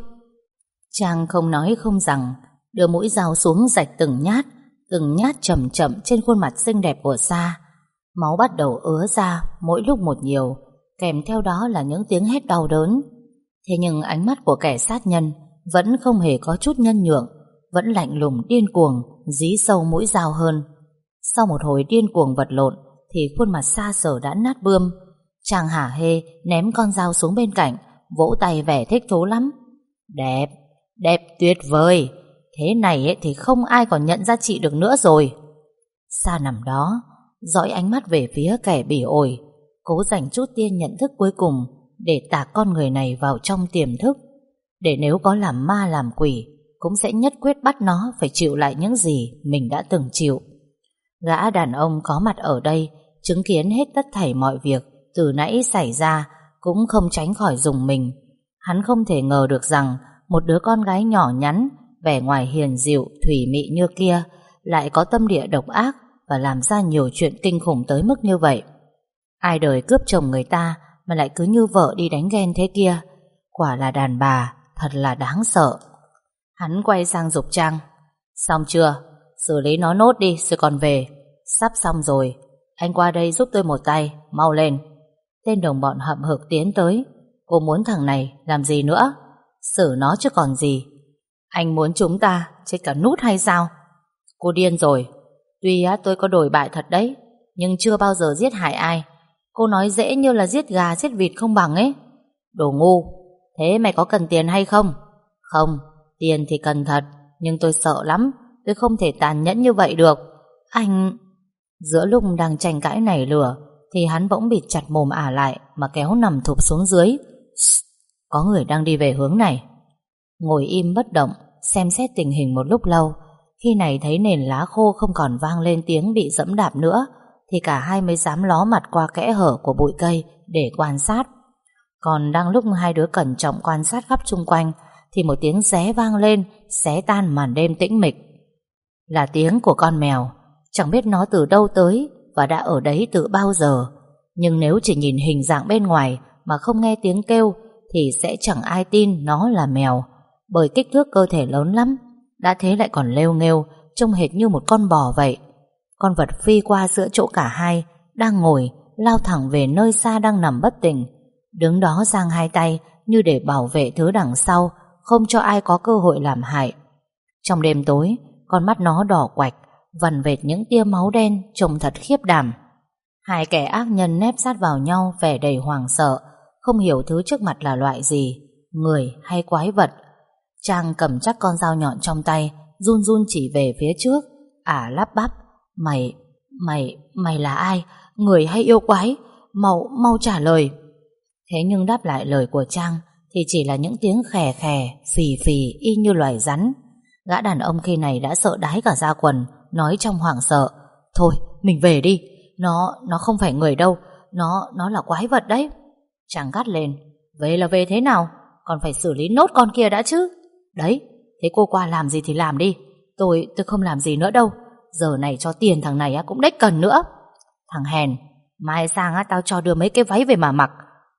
Trang không nói không rằng Đưa mũi dao xuống rạch từng nhát Từng nhát chậm chậm trên khuôn mặt xinh đẹp của Sa. Máu bắt đầu ứa ra Mỗi lúc một nhiều Kèm theo đó là những tiếng hét đau đớn. Thế nhưng ánh mắt của kẻ sát nhân Vẫn không hề có chút nhân nhượng Vẫn lạnh lùng điên cuồng Dí sâu mũi dao hơn. Sau một hồi điên cuồng vật lộn Thì khuôn mặt xa sở đã nát bươm. Chàng hả hê ném con dao xuống bên cạnh Vỗ tay vẻ thích thú lắm. Đẹp, đẹp tuyệt vời. Thế này ấy thì không ai còn nhận ra chị được nữa rồi. Sa nằm đó, Dõi ánh mắt về phía kẻ bỉ ổi, Cố dành chút tiên nhận thức cuối cùng Để tạc con người này vào trong tiềm thức. Để nếu có làm ma làm quỷ, Cũng sẽ nhất quyết bắt nó Phải chịu lại những gì mình đã từng chịu. Gã đàn ông có mặt ở đây, Chứng kiến hết tất thảy mọi việc Từ nãy xảy ra, Cũng không tránh khỏi dùng mình. Hắn không thể ngờ được rằng một đứa con gái nhỏ nhắn Vẻ ngoài hiền dịu, thủy mị như kia Lại có tâm địa độc ác Và làm ra nhiều chuyện kinh khủng tới mức như vậy. Ai đời cướp chồng người ta Mà lại cứ như vợ đi đánh ghen thế kia Quả là đàn bà Thật là đáng sợ. Hắn quay sang dục trang. Xong chưa? Xử lý nó nốt đi rồi còn về. Sắp xong rồi. Anh qua đây giúp tôi một tay Mau lên. Tên đồng bọn hậm hực tiến tới. Cô muốn thằng này làm gì nữa? Xử nó chứ còn gì. Anh muốn chúng ta chết cả nút hay sao? Cô điên rồi. Tuy á, tôi có đổi bại thật đấy Nhưng chưa bao giờ giết hại ai. Cô nói dễ như là giết gà giết vịt không bằng ấy. Đồ ngu Thế mày có cần tiền hay không? Không Tiền thì cần thật Nhưng tôi sợ lắm. Tôi không thể tàn nhẫn như vậy được. Anh Giữa lúc đang tranh cãi nảy lửa Thì hắn bỗng bịt chặt mồm ả lại Mà kéo nằm thụp xuống dưới. Có người đang đi về hướng này. Ngồi im bất động, Xem xét tình hình một lúc lâu. Khi này thấy nền lá khô không còn vang lên tiếng Bị dẫm đạp nữa, Thì cả hai mới dám ló mặt qua kẽ hở của bụi cây Để quan sát. Còn đang lúc hai đứa cẩn trọng quan sát khắp chung quanh, Thì một tiếng ré vang lên, Xé tan màn đêm tĩnh mịch. Là tiếng của con mèo. Chẳng biết nó từ đâu tới Và đã ở đấy từ bao giờ. Nhưng nếu chỉ nhìn hình dạng bên ngoài Mà không nghe tiếng kêu thì sẽ chẳng ai tin nó là mèo. Bởi kích thước cơ thể lớn lắm Đã thế lại còn lêu nghêu Trông hệt như một con bò vậy. Con vật phi qua giữa chỗ cả hai Đang ngồi Lao thẳng về nơi xa đang nằm bất tỉnh. Đứng đó giang hai tay Như để bảo vệ thứ đằng sau Không cho ai có cơ hội làm hại. Trong đêm tối Con mắt nó đỏ quạch vằn vệt những tia máu đen trông thật khiếp đảm. Hai kẻ ác nhân nép sát vào nhau vẻ đầy hoàng sợ, không hiểu thứ trước mặt là loại gì, người hay quái vật. Trang cầm chắc con dao nhọn trong tay, run run chỉ về phía trước, ả à, lắp bắp, mày, mày, mày là ai, người hay yêu quái, mau, mau trả lời. Thế nhưng đáp lại lời của Trang thì chỉ là những tiếng khè khè, phì phì y như loài rắn. Gã đàn ông khi này đã sợ đái cả da quần, nói trong hoảng sợ. Thôi, mình về đi, nó, nó không phải người đâu, nó, nó là quái vật đấy. Chàng gắt lên, về là về thế nào, còn phải xử lý nốt con kia đã chứ. Đấy, thế cô qua làm gì thì làm đi, tôi, tôi không làm gì nữa đâu, giờ này cho tiền thằng này cũng đếch cần nữa. Thằng hèn, mai sang á, tao cho đưa mấy cái váy về mà mặc,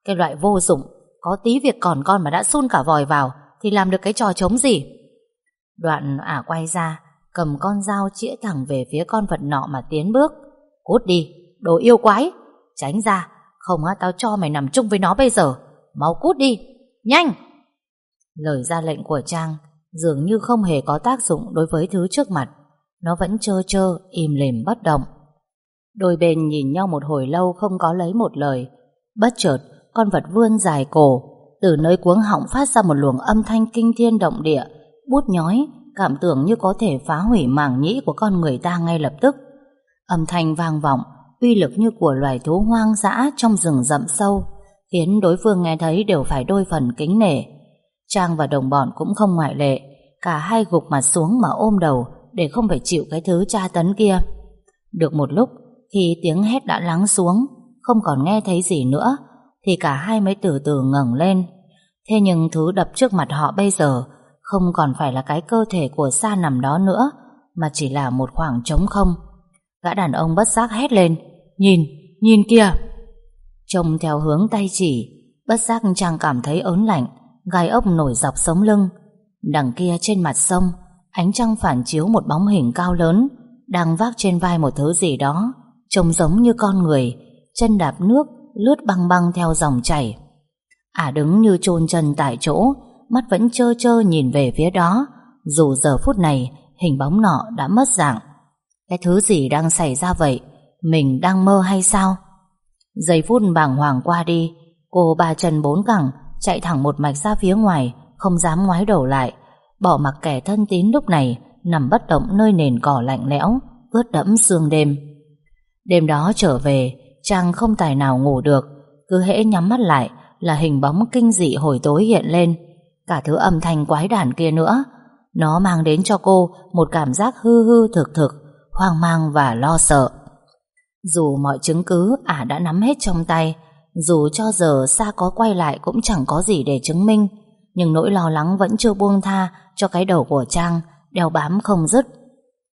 cái loại vô dụng, có tí việc còn con mà đã xun cả vòi vào, thì làm được cái trò chống gì. Đoạn ả quay ra, cầm con dao chĩa thẳng về phía con vật nọ mà tiến bước. Cút đi, đồ yêu quái, tránh ra, không á tao cho mày nằm chung với nó bây giờ, mau cút đi, nhanh! Lời ra lệnh của Trang dường như không hề có tác dụng đối với thứ trước mặt, nó vẫn trơ trơ, im lìm bất động. Đôi bên nhìn nhau một hồi lâu không có lấy một lời, bất chợt con vật vươn dài cổ, từ nơi cuống họng phát ra một luồng âm thanh kinh thiên động địa, bút nhói cảm tưởng như có thể phá hủy màng nhĩ của con người ta ngay lập tức. Âm thanh vang vọng, uy lực như của loài thú hoang dã trong rừng rậm sâu, khiến đối phương nghe thấy đều phải đôi phần kính nể. Trang và đồng bọn cũng không ngoại lệ, cả hai gục mặt xuống mà ôm đầu để không phải chịu cái thứ tra tấn kia. Được một lúc, khi tiếng hét đã lắng xuống, không còn nghe thấy gì nữa, thì cả hai mới từ từ ngẩng lên. Thế nhưng thứ đập trước mặt họ bây giờ không còn phải là cái cơ thể của Sa nằm đó nữa, mà chỉ là một khoảng trống không. Gã đàn ông bất giác hét lên, nhìn, nhìn kìa. Trông theo hướng tay chỉ, bất giác chàng cảm thấy ớn lạnh, gai ốc nổi dọc sống lưng. Đằng kia trên mặt sông, ánh trăng phản chiếu một bóng hình cao lớn, đang vác trên vai một thứ gì đó, trông giống như con người, chân đạp nước, lướt băng băng theo dòng chảy. Ả à đứng như chôn chân tại chỗ, mắt vẫn trơ trơ nhìn về phía đó, dù giờ phút này hình bóng nọ đã mất dạng. Cái thứ gì đang xảy ra vậy? Mình đang mơ hay sao? Giây phút bàng hoàng qua đi, cô ba chân bốn cẳng chạy thẳng một mạch ra phía ngoài, không dám ngoái đầu lại, bỏ mặc kẻ thân tín lúc này nằm bất động nơi nền cỏ lạnh lẽo, ướt đẫm sương đêm. Đêm đó trở về Trang không tài nào ngủ được Cứ hễ nhắm mắt lại Là hình bóng kinh dị hồi tối hiện lên Cả thứ âm thanh quái đản kia nữa Nó mang đến cho cô Một cảm giác hư hư thực thực Hoang mang và lo sợ dù mọi chứng cứ ả đã nắm hết trong tay, Dù cho giờ xa có quay lại Cũng chẳng có gì để chứng minh. Nhưng nỗi lo lắng vẫn chưa buông tha Cho cái đầu của Trang, Đeo bám không dứt.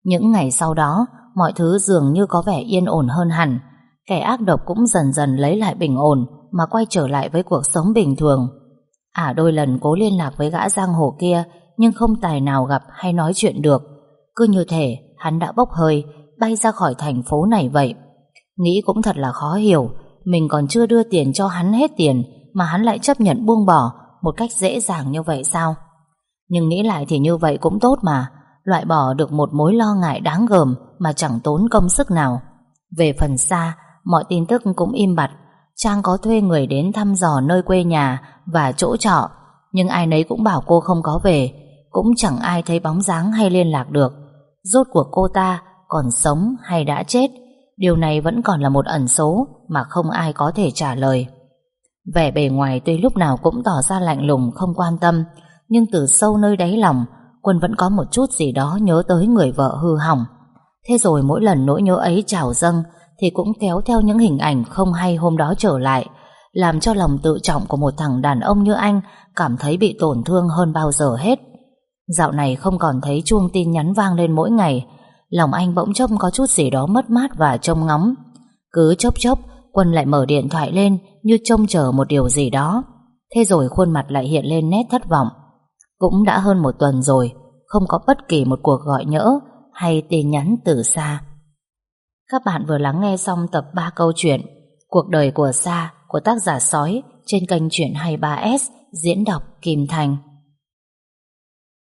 Những ngày sau đó, Mọi thứ dường như có vẻ yên ổn hơn hẳn. Kẻ ác độc cũng dần dần lấy lại bình ổn Mà quay trở lại với cuộc sống bình thường. Ả đôi lần cố liên lạc với gã giang hồ kia, Nhưng không tài nào gặp hay nói chuyện được. Cứ như thể hắn đã bốc hơi, Bay ra khỏi thành phố này vậy. Nghĩ cũng thật là khó hiểu. Mình còn chưa đưa tiền cho hắn hết tiền, Mà hắn lại chấp nhận buông bỏ Một cách dễ dàng như vậy sao? Nhưng nghĩ lại thì như vậy cũng tốt mà. Loại bỏ được một mối lo ngại đáng gờm Mà chẳng tốn công sức nào. Về phần xa, Mọi tin tức cũng im bặt. Trang có thuê người đến thăm dò nơi quê nhà Và chỗ trọ, Nhưng ai nấy cũng bảo cô không có về. Cũng chẳng ai thấy bóng dáng hay liên lạc được. Rốt cuộc cô ta Còn sống hay đã chết? Điều này vẫn còn là một ẩn số Mà không ai có thể trả lời Vẻ bề ngoài tuy lúc nào cũng tỏ ra lạnh lùng Không quan tâm Nhưng từ sâu nơi đáy lòng Quân vẫn có một chút gì đó nhớ tới người vợ hư hỏng Thế rồi mỗi lần nỗi nhớ ấy trào dâng thì cũng kéo theo những hình ảnh không hay hôm đó trở lại, làm cho lòng tự trọng của một thằng đàn ông như anh cảm thấy bị tổn thương hơn bao giờ hết. Dạo này không còn thấy chuông tin nhắn vang lên mỗi ngày, lòng anh bỗng chốc có chút gì đó mất mát và trông ngóng. Cứ chốc chốc, Quân lại mở điện thoại lên như trông chờ một điều gì đó. Thế rồi khuôn mặt lại hiện lên nét thất vọng. Cũng đã hơn một tuần rồi, không có bất kỳ một cuộc gọi nhỡ hay tin nhắn từ xa. Các bạn vừa lắng nghe xong tập 3 câu chuyện Cuộc đời của Sa của tác giả Sói trên kênh Chuyện 23S diễn đọc Kim Thành.